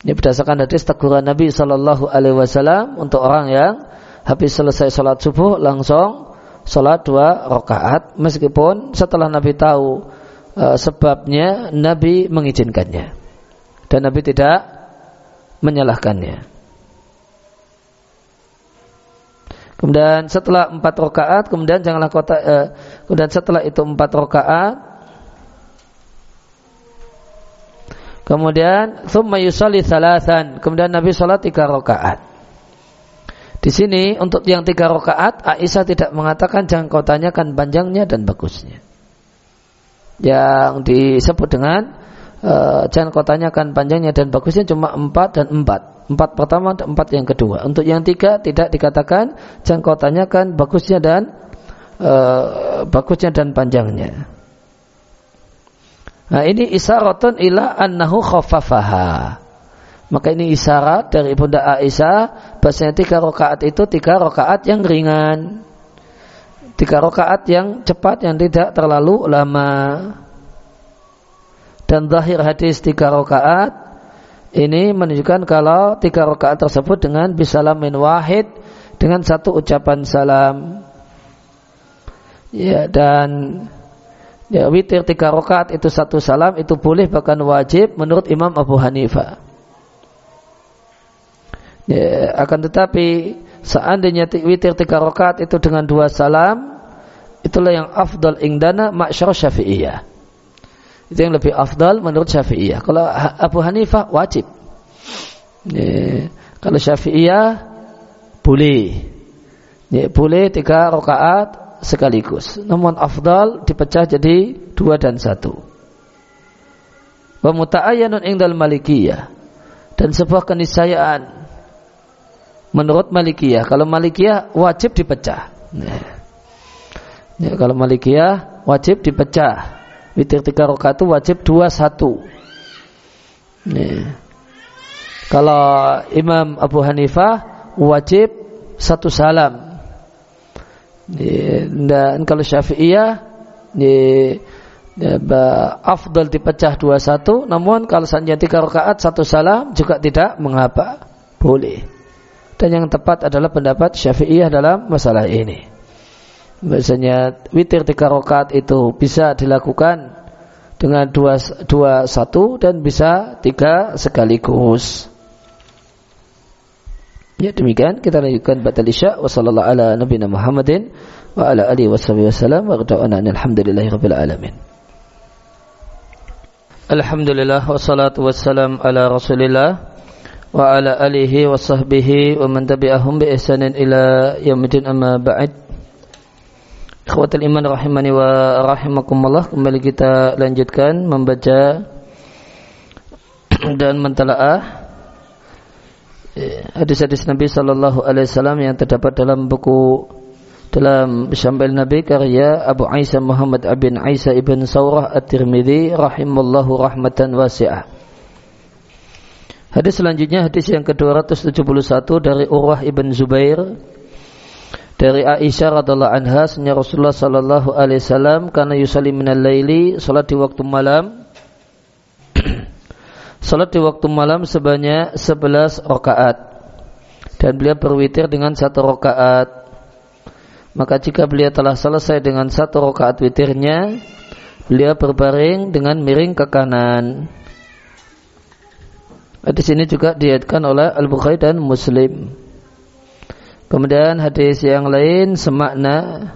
Ini berdasarkan hadis teguran Nabi Shallallahu Alaihi Wasallam untuk orang yang habis selesai sholat subuh langsung sholat dua rakaat meskipun setelah Nabi tahu uh, sebabnya Nabi mengizinkannya dan Nabi tidak menyalahkannya. Kemudian setelah empat rakaat, kemudian janganlah kota, eh, kemudian setelah itu empat rakaat, Kemudian thumma yusalli thalathan. Kemudian Nabi salat tiga rakaat. Di sini untuk yang tiga rakaat Aisyah tidak mengatakan jangan kau tanyakan panjangnya dan bagusnya. Yang disebut dengan uh, jangan kau tanyakan panjangnya dan bagusnya cuma empat dan empat. Empat pertama dan empat yang kedua. Untuk yang tiga tidak dikatakan jangan kau tanyakan bagusnya dan uh, bagusnya dan panjangnya. Nah ini isyaratun ila annahu khaffafaha. Maka ini isyarat dari Bunda Aisyah bahasanya tiga rakaat itu tiga rakaat yang ringan. Tiga rakaat yang cepat yang tidak terlalu lama. Dan zahir hadis tiga rakaat ini menunjukkan kalau tiga rakaat tersebut dengan bisalamin wahid dengan satu ucapan salam. Ya dan ya witir tiga rakaat itu satu salam itu boleh bahkan wajib menurut Imam Abu Hanifah. Ya, akan tetapi seandainya witir tiga rakaat itu dengan dua salam, itulah yang afdal ingdana maksyar syafi'iyah. Itu yang lebih afdal menurut syafi'iyah. Kalau Abu Hanifah wajib. Ya, kalau syafi'iyah boleh. Ya, boleh tiga rakaat sekaligus. Namun afdal dipecah jadi dua dan satu. Wa muta'ayyanun ingdal malikiyah. Dan sebuah keniscayaan menurut Malikiyah. Kalau Malikiyah wajib dipecah. Ya, kalau Malikiyah wajib dipecah. Witir tiga rakaat itu wajib dua satu. Ya. Kalau Imam Abu Hanifah wajib satu salam. Dan kalau Syafi'iyah ya, ya, afdal dipecah dua satu. Namun kalau seandainya tiga rakaat satu salam juga tidak mengapa. Boleh dan yang tepat adalah pendapat Syafi'iyah dalam masalah ini. Biasanya witir tiga rakaat itu bisa dilakukan dengan dua, dua satu dan bisa tiga sekaligus. Ya demikian kita lanjutkan batal isya wa sallallahu ala nabiyina Muhammadin wa ala alihi wasallam wa rada'ana alhamdulillahi rabbil alamin. Alhamdulillah wassalatu wassalam ala Rasulillah wa ala alihi wa sahbihi wa man tabi'ahum bi ihsanin ila yaumil amma ba'd Ikhwatul iman rahimani wa rahimakumullah kembali kita lanjutkan membaca dan mentalaah hadis-hadis Nabi sallallahu alaihi wasallam yang terdapat dalam buku dalam Syambil Nabi karya Abu Aisyah Muhammad bin Aisyah ibn Saurah At-Tirmidzi rahimallahu rahmatan wasi'ah. Hadis selanjutnya hadis yang ke-271 dari Urwah ibn Zubair dari Aisyah radhiallahu anha senya Rasulullah sallallahu alaihi wasallam karena yusalli minal laili salat di waktu malam. Salat di waktu malam sebanyak 11 rakaat. Dan beliau berwitir dengan satu rakaat. Maka jika beliau telah selesai dengan satu rakaat witirnya beliau berbaring dengan miring ke kanan. Hadis ini juga diatkan oleh Al-Bukhari dan Muslim. Kemudian hadis yang lain semakna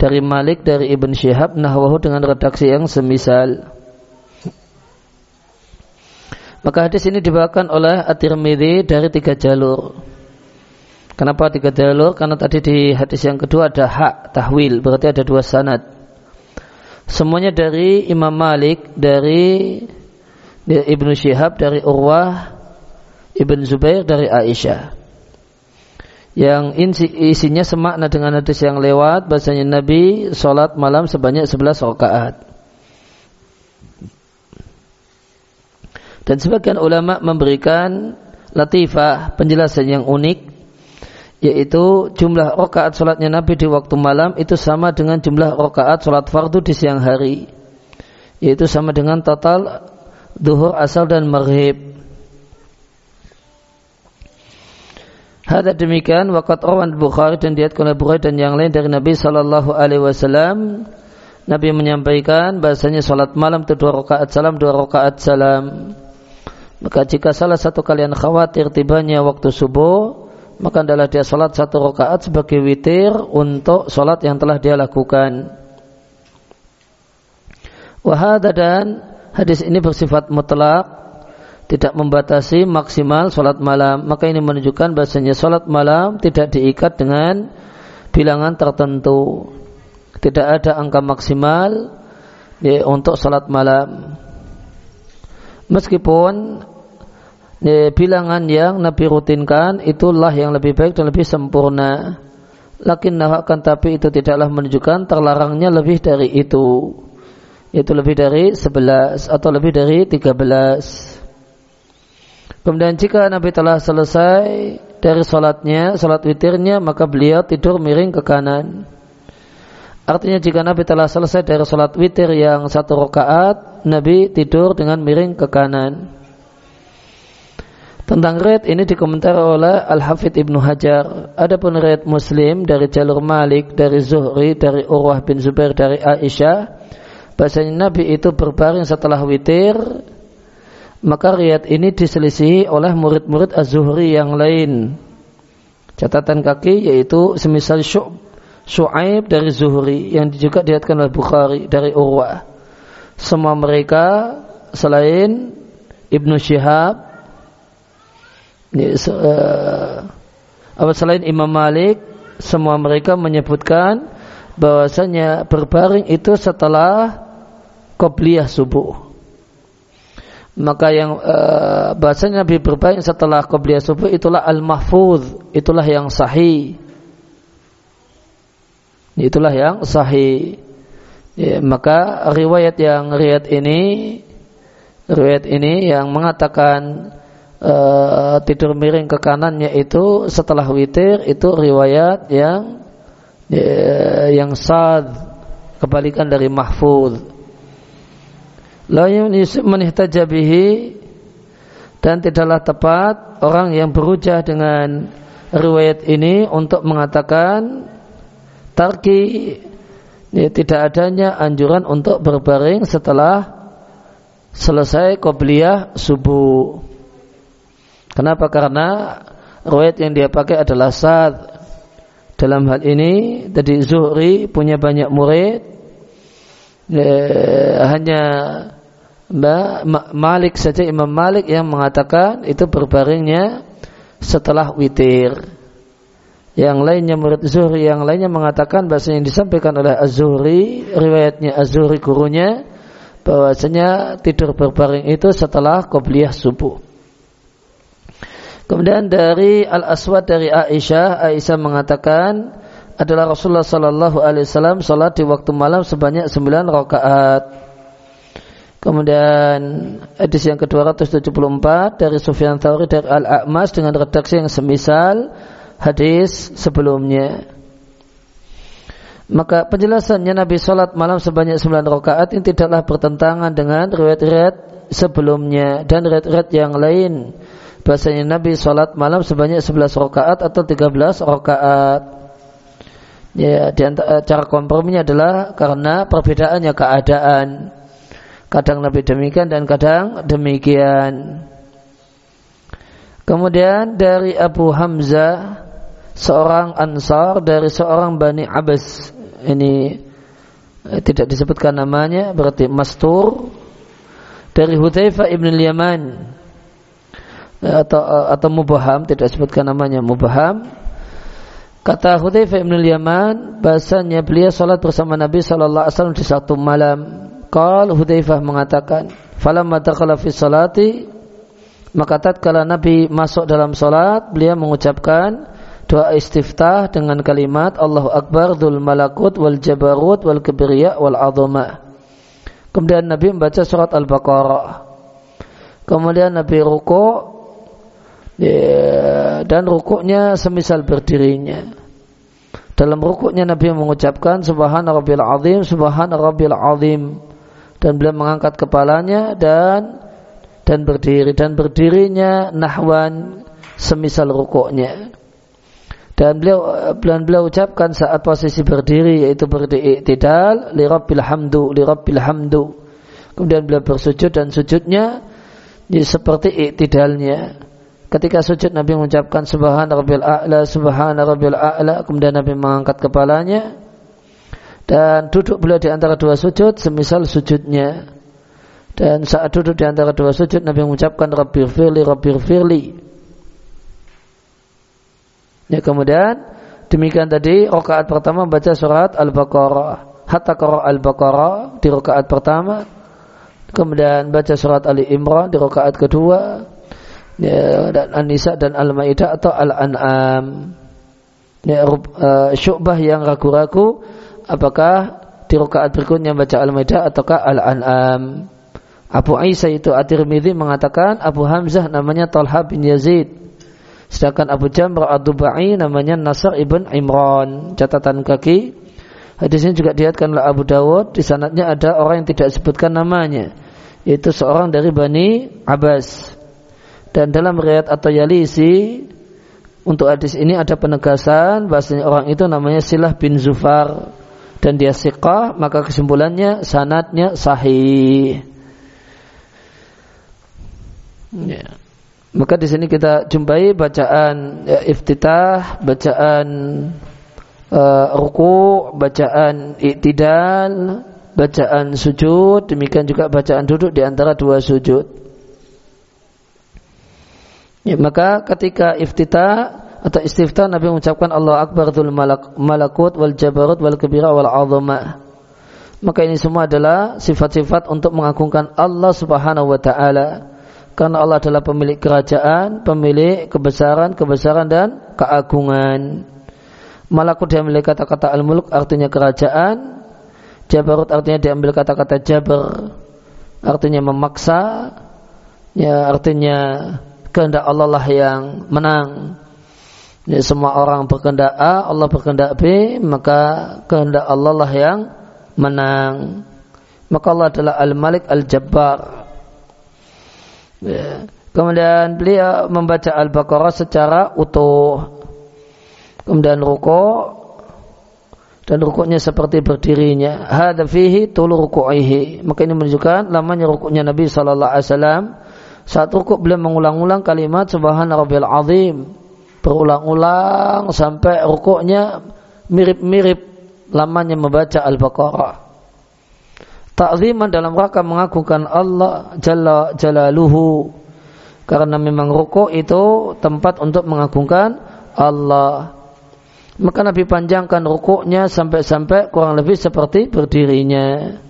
dari Malik dari Ibn Syihab nahwahu dengan redaksi yang semisal. Maka hadis ini dibawakan oleh At-Tirmidzi dari tiga jalur. Kenapa tiga jalur? Karena tadi di hadis yang kedua ada hak tahwil, berarti ada dua sanad. Semuanya dari Imam Malik dari Ibnu Syihab dari Urwah Ibn Zubair dari Aisyah yang isinya semakna dengan hadis yang lewat bahasanya Nabi sholat malam sebanyak 11 rakaat dan sebagian ulama memberikan latifah penjelasan yang unik yaitu jumlah rakaat sholatnya Nabi di waktu malam itu sama dengan jumlah rakaat sholat fardu di siang hari yaitu sama dengan total duhur asal dan maghrib. Hada demikian waqat rawan Bukhari dan diat oleh Bukhari dan yang lain dari Nabi sallallahu alaihi wasallam Nabi menyampaikan bahasanya salat malam itu dua rakaat salam dua rakaat salam. Maka jika salah satu kalian khawatir tibanya waktu subuh, maka adalah dia salat satu rakaat sebagai witir untuk salat yang telah dia lakukan. Wahada dan Hadis ini bersifat mutlak tidak membatasi maksimal sholat malam. Maka ini menunjukkan bahasanya sholat malam tidak diikat dengan bilangan tertentu. Tidak ada angka maksimal ya, untuk sholat malam. Meskipun ya, bilangan yang Nabi rutinkan itulah yang lebih baik dan lebih sempurna. Lakin akan tapi itu tidaklah menunjukkan terlarangnya lebih dari itu. Itu lebih dari 11 atau lebih dari 13 Kemudian jika Nabi telah selesai dari sholatnya, sholat witirnya, maka beliau tidur miring ke kanan. Artinya jika Nabi telah selesai dari sholat witir yang satu rakaat, Nabi tidur dengan miring ke kanan. Tentang red ini dikomentari oleh Al-Hafidh Ibnu Hajar. Ada pun red Muslim dari jalur Malik, dari Zuhri, dari Urwah bin Zubair, dari Aisyah. Bahasanya Nabi itu berbaring setelah witir maka riat ini diselisihi oleh murid-murid Az-Zuhri yang lain. Catatan kaki yaitu semisal Shu'aib dari Zuhri yang juga dilihatkan oleh Bukhari dari Urwah. Semua mereka selain Ibnu Syihab uh, selain Imam Malik semua mereka menyebutkan bahwasanya berbaring itu setelah qobliyah subuh maka yang uh, bahasanya Nabi berbaring setelah qabliyah subuh itulah al-mahfuz. Itulah yang sahih. Itulah yang sahih. Ya, maka riwayat yang riwayat ini riwayat ini yang mengatakan uh, tidur miring ke kanannya itu setelah witir itu riwayat yang ya, yang sad. Kebalikan dari mahfuz la manihtaja bihi dan tidaklah tepat orang yang berujah dengan riwayat ini untuk mengatakan tarki ya, tidak adanya anjuran untuk berbaring setelah selesai qobliyah subuh. Kenapa? Karena riwayat yang dia pakai adalah sad. Dalam hal ini tadi Zuhri punya banyak murid eh, hanya Malik saja Imam Malik yang mengatakan itu berbaringnya setelah witir. Yang lainnya murid Zuhri yang lainnya mengatakan bahasa yang disampaikan oleh Az-Zuhri, riwayatnya Az-Zuhri gurunya bahwasanya tidur berbaring itu setelah qobliyah subuh. Kemudian dari Al-Aswad dari Aisyah, Aisyah mengatakan adalah Rasulullah Sallallahu Alaihi Wasallam salat di waktu malam sebanyak 9 rakaat. Kemudian edisi yang ke-274 dari Sufyan Thawri dari Al-A'mas dengan redaksi yang semisal hadis sebelumnya. Maka penjelasannya Nabi sholat malam sebanyak 9 rakaat ini tidaklah bertentangan dengan riwayat-riwayat sebelumnya dan riwayat-riwayat yang lain. Bahasanya Nabi sholat malam sebanyak 11 rakaat atau 13 rakaat. Ya, di antara, cara komprominya adalah karena perbedaannya keadaan. Kadang Nabi demikian dan kadang demikian. Kemudian dari Abu Hamzah seorang Ansar dari seorang Bani Abbas. Ini eh, tidak disebutkan namanya berarti Mastur. Dari Hudzaifah ibn Yaman eh, atau eh, atau Mubaham tidak disebutkan namanya Mubaham kata Hudzaifah ibn Yaman bahasanya beliau salat bersama Nabi sallallahu alaihi wasallam di satu malam Qal Hudzaifah mengatakan, "Falamma dakhala fi salati" maka tatkala Nabi masuk dalam salat, beliau mengucapkan doa istiftah dengan kalimat Allahu Akbar dzul malakut wal jabarut wal kibriya wal azama. Kemudian Nabi membaca surat Al-Baqarah. Kemudian Nabi ruku ya, dan rukuknya semisal berdirinya. Dalam rukuknya Nabi mengucapkan Subhana Rabbil Azim, Subhana Rabbil Azim dan beliau mengangkat kepalanya dan dan berdiri dan berdirinya nahwan semisal rukuknya. Dan beliau beliau, beliau ucapkan saat posisi berdiri yaitu berdiri iktidal li rabbil hamdu li rabbil hamdu. Kemudian beliau bersujud dan sujudnya ya, seperti iktidalnya. Ketika sujud Nabi mengucapkan subhana rabbil a'la subhana rabbil a'la. Kemudian Nabi mengangkat kepalanya dan duduk beliau di antara dua sujud semisal sujudnya Dan saat duduk di antara dua sujud Nabi mengucapkan Rabbir firli, Rabbir firli. Ya kemudian demikian tadi rakaat pertama baca surat Al-Baqarah. Hatta qara Al-Baqarah di rakaat pertama. Kemudian baca surat Ali Imran di rakaat kedua. Ya, dan An-Nisa dan Al-Maidah atau Al-An'am. Ya, uh, syubah yang ragu-ragu apakah di rakaat berikutnya baca Al-Maidah ataukah Al-An'am. Abu Aisyah itu At-Tirmidzi mengatakan Abu Hamzah namanya Talha bin Yazid. Sedangkan Abu Jamr Ad-Dubai namanya Nasr ibn Imran. Catatan kaki. Hadis ini juga diatkan oleh Abu Dawud. Di sanadnya ada orang yang tidak disebutkan namanya. Yaitu seorang dari Bani Abbas. Dan dalam riwayat atau Yalisi untuk hadis ini ada penegasan bahasanya orang itu namanya Silah bin Zufar dan dia siqah maka kesimpulannya sanatnya sahih. Ya. Maka di sini kita jumpai bacaan ya, iftitah, bacaan uh, ruku, bacaan iktidal, bacaan sujud, demikian juga bacaan duduk di antara dua sujud. Ya, maka ketika iftitah atau istiftah Nabi mengucapkan Allah Akbar dzul malak, malakut wal jabarut wal kabira wal azama. Maka ini semua adalah sifat-sifat untuk mengagungkan Allah Subhanahu wa taala karena Allah adalah pemilik kerajaan, pemilik kebesaran, kebesaran dan keagungan. Malakut diambil kata-kata al-mulk artinya kerajaan. Jabarut artinya diambil kata-kata jabar artinya memaksa. Ya artinya kehendak Allah lah yang menang. Ya, semua orang berkehendak A, Allah berkehendak B, maka kehendak Allah lah yang menang. Maka Allah adalah Al-Malik Al-Jabbar. Ya. Kemudian beliau membaca Al-Baqarah secara utuh. Kemudian ruko dan rukuknya seperti berdirinya. Hada fihi tulu ruku'ihi. Maka ini menunjukkan lamanya rukuknya Nabi sallallahu alaihi wasallam. Saat rukuk beliau mengulang-ulang kalimat subhana rabbiyal azim. Berulang-ulang sampai rukuknya mirip-mirip lamanya membaca Al-Baqarah. Ta'ziman dalam rangka mengagungkan Allah Jalla Jalaluhu. Karena memang ruko itu tempat untuk mengagungkan Allah. Maka Nabi panjangkan rukuknya sampai-sampai kurang lebih seperti berdirinya.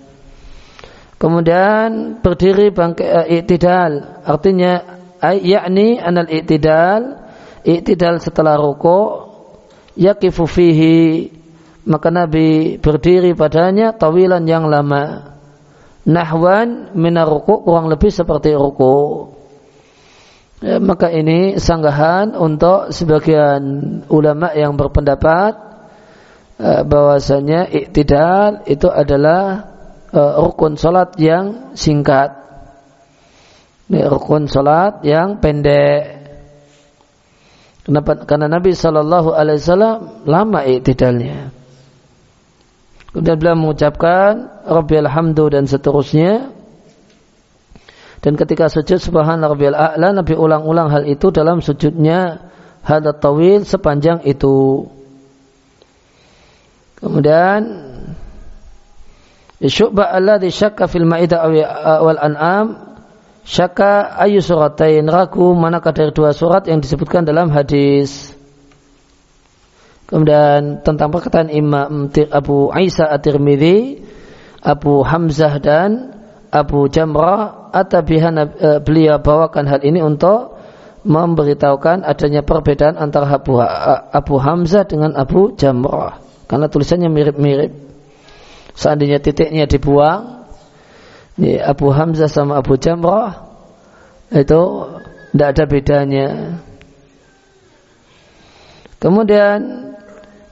Kemudian berdiri bangkit uh, i'tidal. Artinya yakni anal i'tidal i'tidal setelah rukuk yakifu fihi maka Nabi berdiri padanya tawilan yang lama nahwan minar ruku kurang lebih seperti ruku. Ya, maka ini sanggahan untuk sebagian ulama yang berpendapat uh, bahwasanya iktidal itu adalah uh, rukun salat yang singkat. Ini rukun salat yang pendek. Kenapa? Karena Nabi Shallallahu Alaihi Wasallam lama iktidalnya. Kemudian beliau mengucapkan Rabbi Alhamdu dan seterusnya. Dan ketika sujud Subhanallah Rabbil A'la Nabi ulang-ulang hal itu dalam sujudnya hadat tawil sepanjang itu. Kemudian Syu'ba alladhi syakka fil ma'idah wal an'am syakka ayu suratain ragu manakah dari dua surat yang disebutkan dalam hadis. Kemudian tentang perkataan Imam Abu Isa At-Tirmidzi, Abu Hamzah dan Abu Jamrah atabihan eh, beliau bawakan hal ini untuk memberitahukan adanya perbedaan antara Abu, Abu Hamzah dengan Abu Jamrah karena tulisannya mirip-mirip. Seandainya titiknya dibuang, ya, Abu Hamzah sama Abu Jamrah itu tidak ada bedanya. Kemudian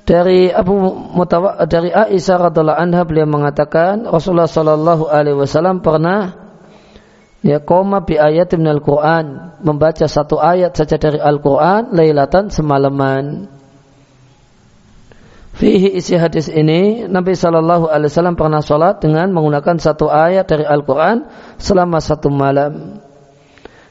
dari Abu Mutawa dari Aisyah radhiallahu anha beliau mengatakan Rasulullah sallallahu alaihi wasallam pernah ya koma bi ayat min al-Qur'an membaca satu ayat saja dari Al-Qur'an lailatan semalaman. Fihi isi hadis ini Nabi sallallahu alaihi wasallam pernah salat dengan menggunakan satu ayat dari Al-Qur'an selama satu malam.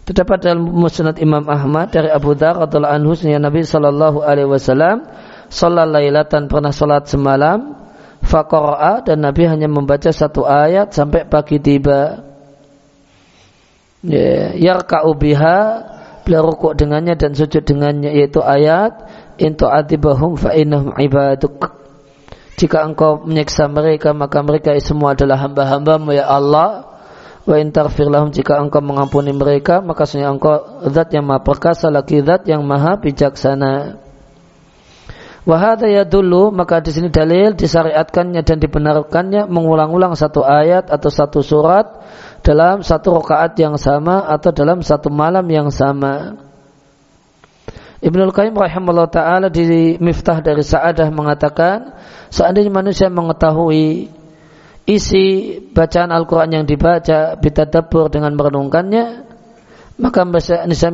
Terdapat dalam Musnad Imam Ahmad dari Abu Dzar radhiallahu anhu Nabi sallallahu alaihi wasallam Salat lailatan pernah salat semalam Faqara'a dan Nabi hanya membaca satu ayat sampai pagi tiba ya yarka'u biha beliau rukuk dengannya dan sujud dengannya yaitu ayat intu adibahum fa innahum ibaduk. Jika engkau menyiksa mereka maka mereka semua adalah hamba-hambamu ya Allah. Wa in lahum jika engkau mengampuni mereka maka sesungguhnya engkau zat yang maha perkasa lagi zat yang maha bijaksana. Wahada ya dulu maka di sini dalil disyariatkannya dan dibenarkannya mengulang-ulang satu ayat atau satu surat dalam satu rakaat yang sama atau dalam satu malam yang sama. Ibnul Qayyim rahimahullah taala di Miftah dari Sa'adah mengatakan seandainya manusia mengetahui isi bacaan Al-Quran yang dibaca bitadabur dengan merenungkannya maka niscaya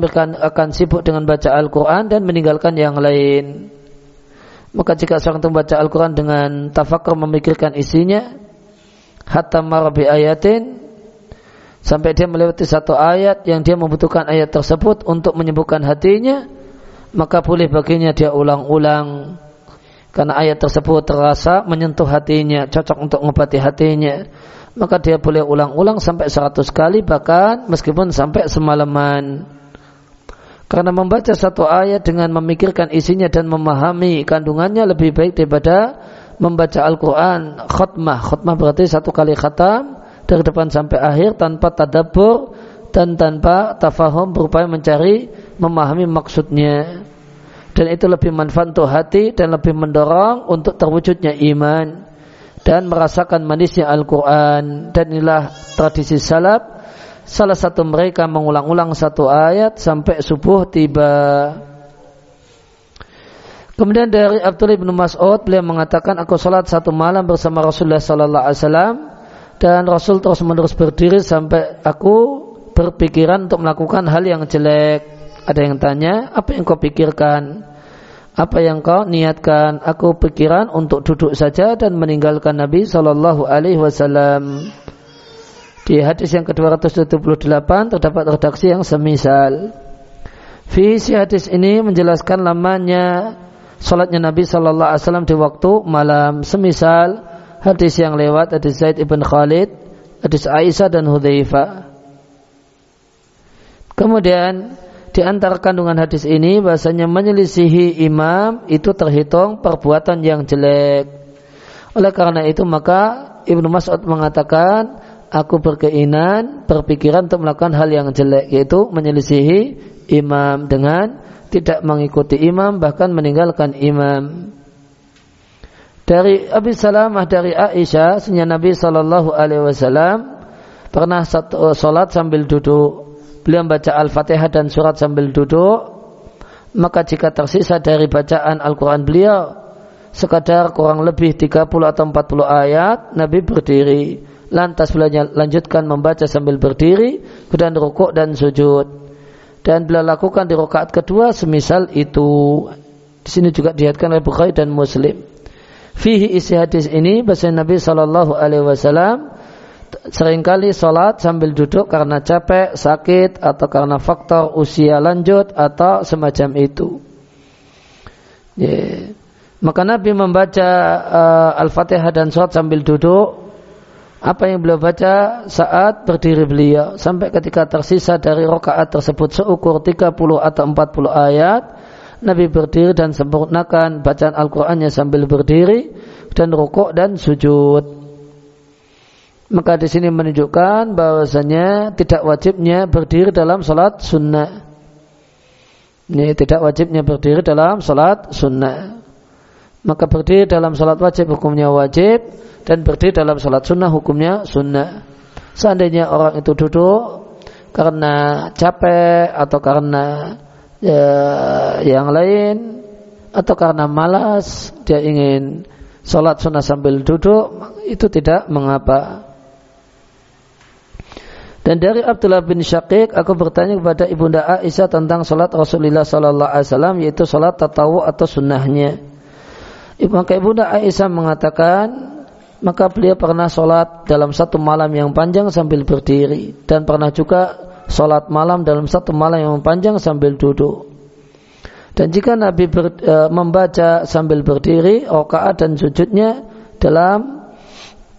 akan sibuk dengan baca Al-Quran dan meninggalkan yang lain. Maka jika seorang itu membaca Al-Quran dengan tafakur memikirkan isinya, hatta marabi ayatin, sampai dia melewati satu ayat yang dia membutuhkan ayat tersebut untuk menyembuhkan hatinya, maka boleh baginya dia ulang-ulang karena ayat tersebut terasa menyentuh hatinya, cocok untuk mengobati hatinya. Maka dia boleh ulang-ulang sampai seratus kali bahkan meskipun sampai semalaman. Karena membaca satu ayat dengan memikirkan isinya dan memahami kandungannya lebih baik daripada membaca Al-Quran khutmah. Khutmah berarti satu kali khatam dari depan sampai akhir tanpa tadabur dan tanpa tafahum berupaya mencari memahami maksudnya. Dan itu lebih manfaat untuk hati dan lebih mendorong untuk terwujudnya iman dan merasakan manisnya Al-Quran. Dan inilah tradisi salaf salah satu mereka mengulang-ulang satu ayat sampai subuh tiba. Kemudian dari Abdullah bin Mas'ud beliau mengatakan aku salat satu malam bersama Rasulullah sallallahu alaihi wasallam dan Rasul terus menerus berdiri sampai aku berpikiran untuk melakukan hal yang jelek. Ada yang tanya, apa yang kau pikirkan? Apa yang kau niatkan? Aku pikiran untuk duduk saja dan meninggalkan Nabi Shallallahu Alaihi Wasallam. Di hadis yang ke-278 terdapat redaksi yang semisal. Visi hadis ini menjelaskan lamanya salatnya Nabi Shallallahu Alaihi Wasallam di waktu malam. Semisal hadis yang lewat hadis Zaid ibn Khalid, hadis Aisyah dan Hudzaifah. Kemudian di antara kandungan hadis ini bahasanya menyelisihi imam itu terhitung perbuatan yang jelek. Oleh karena itu maka Ibnu Mas'ud mengatakan aku berkeinginan, berpikiran untuk melakukan hal yang jelek yaitu menyelisihi imam dengan tidak mengikuti imam bahkan meninggalkan imam. Dari Abi Salamah dari Aisyah, sunnah Nabi Shallallahu Alaihi Wasallam pernah satu sambil duduk. Beliau baca Al-Fatihah dan surat sambil duduk. Maka jika tersisa dari bacaan Al-Quran beliau sekadar kurang lebih 30 atau 40 ayat, Nabi berdiri. Lantas beliau lanjutkan membaca sambil berdiri kemudian rukuk dan sujud. Dan beliau lakukan di rakaat kedua semisal itu. Di sini juga dilihatkan oleh Bukhari dan Muslim. Fihi isi hadis ini bahasa Nabi Shallallahu Alaihi Wasallam sering kali sholat sambil duduk karena capek, sakit atau karena faktor usia lanjut atau semacam itu. Yeah. Maka Nabi membaca uh, Al-Fatihah dan sholat sambil duduk apa yang beliau baca saat berdiri beliau sampai ketika tersisa dari rokaat tersebut seukur 30 atau 40 ayat Nabi berdiri dan sempurnakan bacaan Al-Qur'annya sambil berdiri dan rukuk dan sujud maka di sini menunjukkan bahwasanya tidak wajibnya berdiri dalam salat sunnah ini tidak wajibnya berdiri dalam salat sunnah maka berdiri dalam salat wajib hukumnya wajib dan berdiri dalam sholat sunnah hukumnya sunnah. Seandainya orang itu duduk karena capek atau karena ya, yang lain atau karena malas dia ingin sholat sunnah sambil duduk itu tidak mengapa. Dan dari Abdullah bin Syaqiq aku bertanya kepada ibunda Aisyah tentang sholat Rasulullah Sallallahu Alaihi Wasallam yaitu sholat tatawu atau sunnahnya. Maka ibunda Aisyah mengatakan maka beliau pernah sholat dalam satu malam yang panjang sambil berdiri dan pernah juga sholat malam dalam satu malam yang panjang sambil duduk. Dan jika Nabi ber, e, membaca sambil berdiri, rakaat dan sujudnya dalam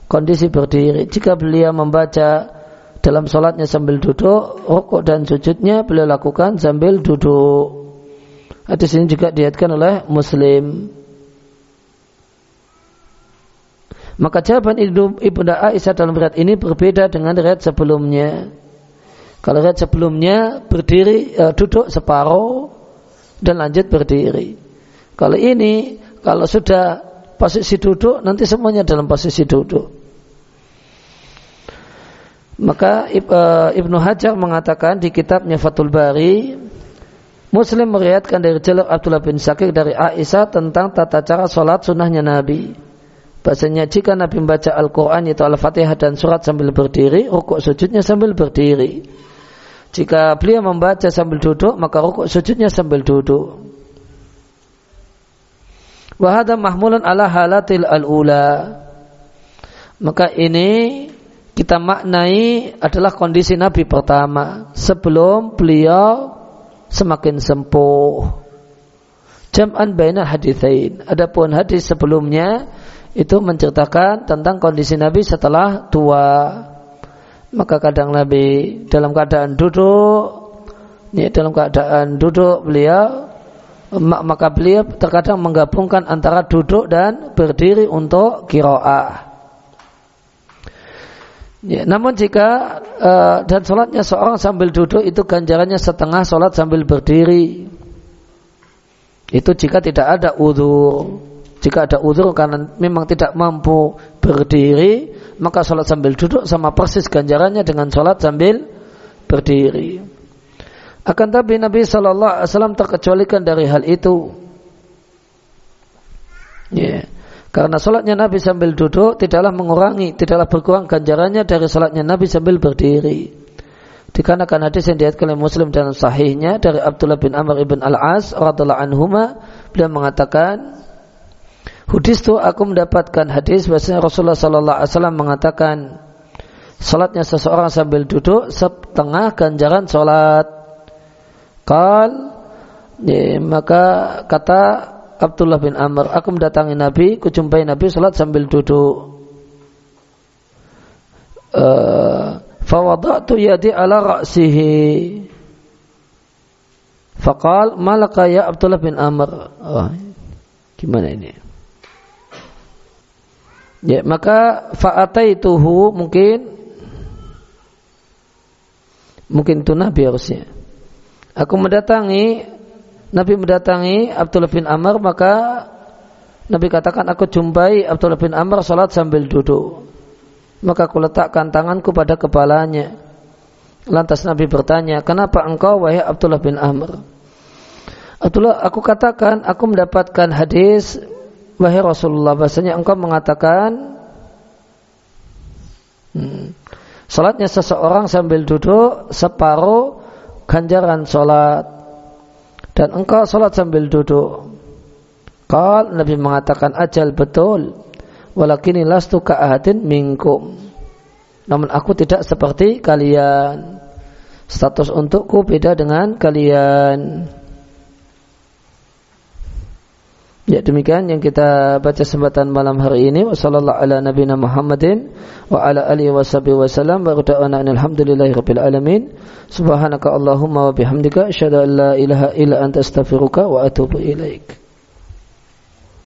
kondisi berdiri. Jika beliau membaca dalam sholatnya sambil duduk, rukuk dan sujudnya beliau lakukan sambil duduk. Hadis ini juga diatkan oleh Muslim. Maka jawaban Ibunda Aisyah dalam riwayat ini berbeda dengan riwayat sebelumnya. Kalau riwayat sebelumnya berdiri uh, duduk separuh dan lanjut berdiri. Kalau ini kalau sudah posisi duduk nanti semuanya dalam posisi duduk. Maka uh, Ibnu Hajar mengatakan di kitabnya Fathul Bari Muslim meriatkan dari Jalur Abdullah bin Sakir dari Aisyah tentang tata cara sholat sunnahnya Nabi. Bahasanya jika Nabi membaca Al-Quran yaitu Al-Fatihah dan surat sambil berdiri, rukuk sujudnya sambil berdiri. Jika beliau membaca sambil duduk, maka rukuk sujudnya sambil duduk. Wahada mahmulun ala halatil al-ula. Maka ini kita maknai adalah kondisi Nabi pertama sebelum beliau semakin sempuh. Jam'an baina hadithain. Adapun hadis sebelumnya itu menceritakan tentang kondisi Nabi setelah tua. Maka kadang Nabi dalam keadaan duduk, ya, dalam keadaan duduk beliau, maka beliau terkadang menggabungkan antara duduk dan berdiri untuk kiroah. Ya, namun jika uh, dan sholatnya seorang sambil duduk itu ganjarannya setengah sholat sambil berdiri. Itu jika tidak ada udur. Jika ada uzur karena memang tidak mampu berdiri, maka sholat sambil duduk sama persis ganjarannya dengan sholat sambil berdiri. Akan tapi Nabi Shallallahu Alaihi Wasallam terkecualikan dari hal itu. Ya. Yeah. Karena sholatnya Nabi sambil duduk tidaklah mengurangi, tidaklah berkurang ganjarannya dari sholatnya Nabi sambil berdiri. Dikarenakan hadis yang diatkan oleh Muslim dalam sahihnya dari Abdullah bin Amr ibn Al-As radhiallahu anhuma beliau mengatakan Hudis itu aku mendapatkan hadis bahwasanya Rasulullah Sallallahu Alaihi Wasallam mengatakan salatnya seseorang sambil duduk setengah ganjaran salat. Kal ya, maka kata Abdullah bin Amr, aku mendatangi Nabi, kujumpai Nabi salat sambil duduk. Uh, Fawadatu yadi ala ra'sihi. Fakal malaka ya Abdullah bin Amr. Oh, gimana ini? Ya, maka fa'ataituhu mungkin mungkin itu Nabi harusnya. Aku mendatangi Nabi mendatangi Abdullah bin Amr maka Nabi katakan aku jumpai Abdullah bin Amr salat sambil duduk. Maka aku letakkan tanganku pada kepalanya. Lantas Nabi bertanya, "Kenapa engkau wahai Abdullah bin Amr?" Abdullah, aku katakan aku mendapatkan hadis Wahai Rasulullah bahasanya engkau mengatakan hmm, Salatnya seseorang sambil duduk separuh ganjaran salat dan engkau salat sambil duduk. Kal Nabi mengatakan ajal betul walakini lastu ka'ahadin minkum. Namun aku tidak seperti kalian. Status untukku beda dengan kalian. Ya demikian yang kita baca sembatan malam hari ini. Ala nabiyina Muhammadin wa ala alihi washabihi wasallam wa rada'ana alhamdulillahi rabbil alamin. Subhanaka Allahumma wa bihamdika asyhadu an la ilaha illa anta astaghfiruka wa atubu ilaik.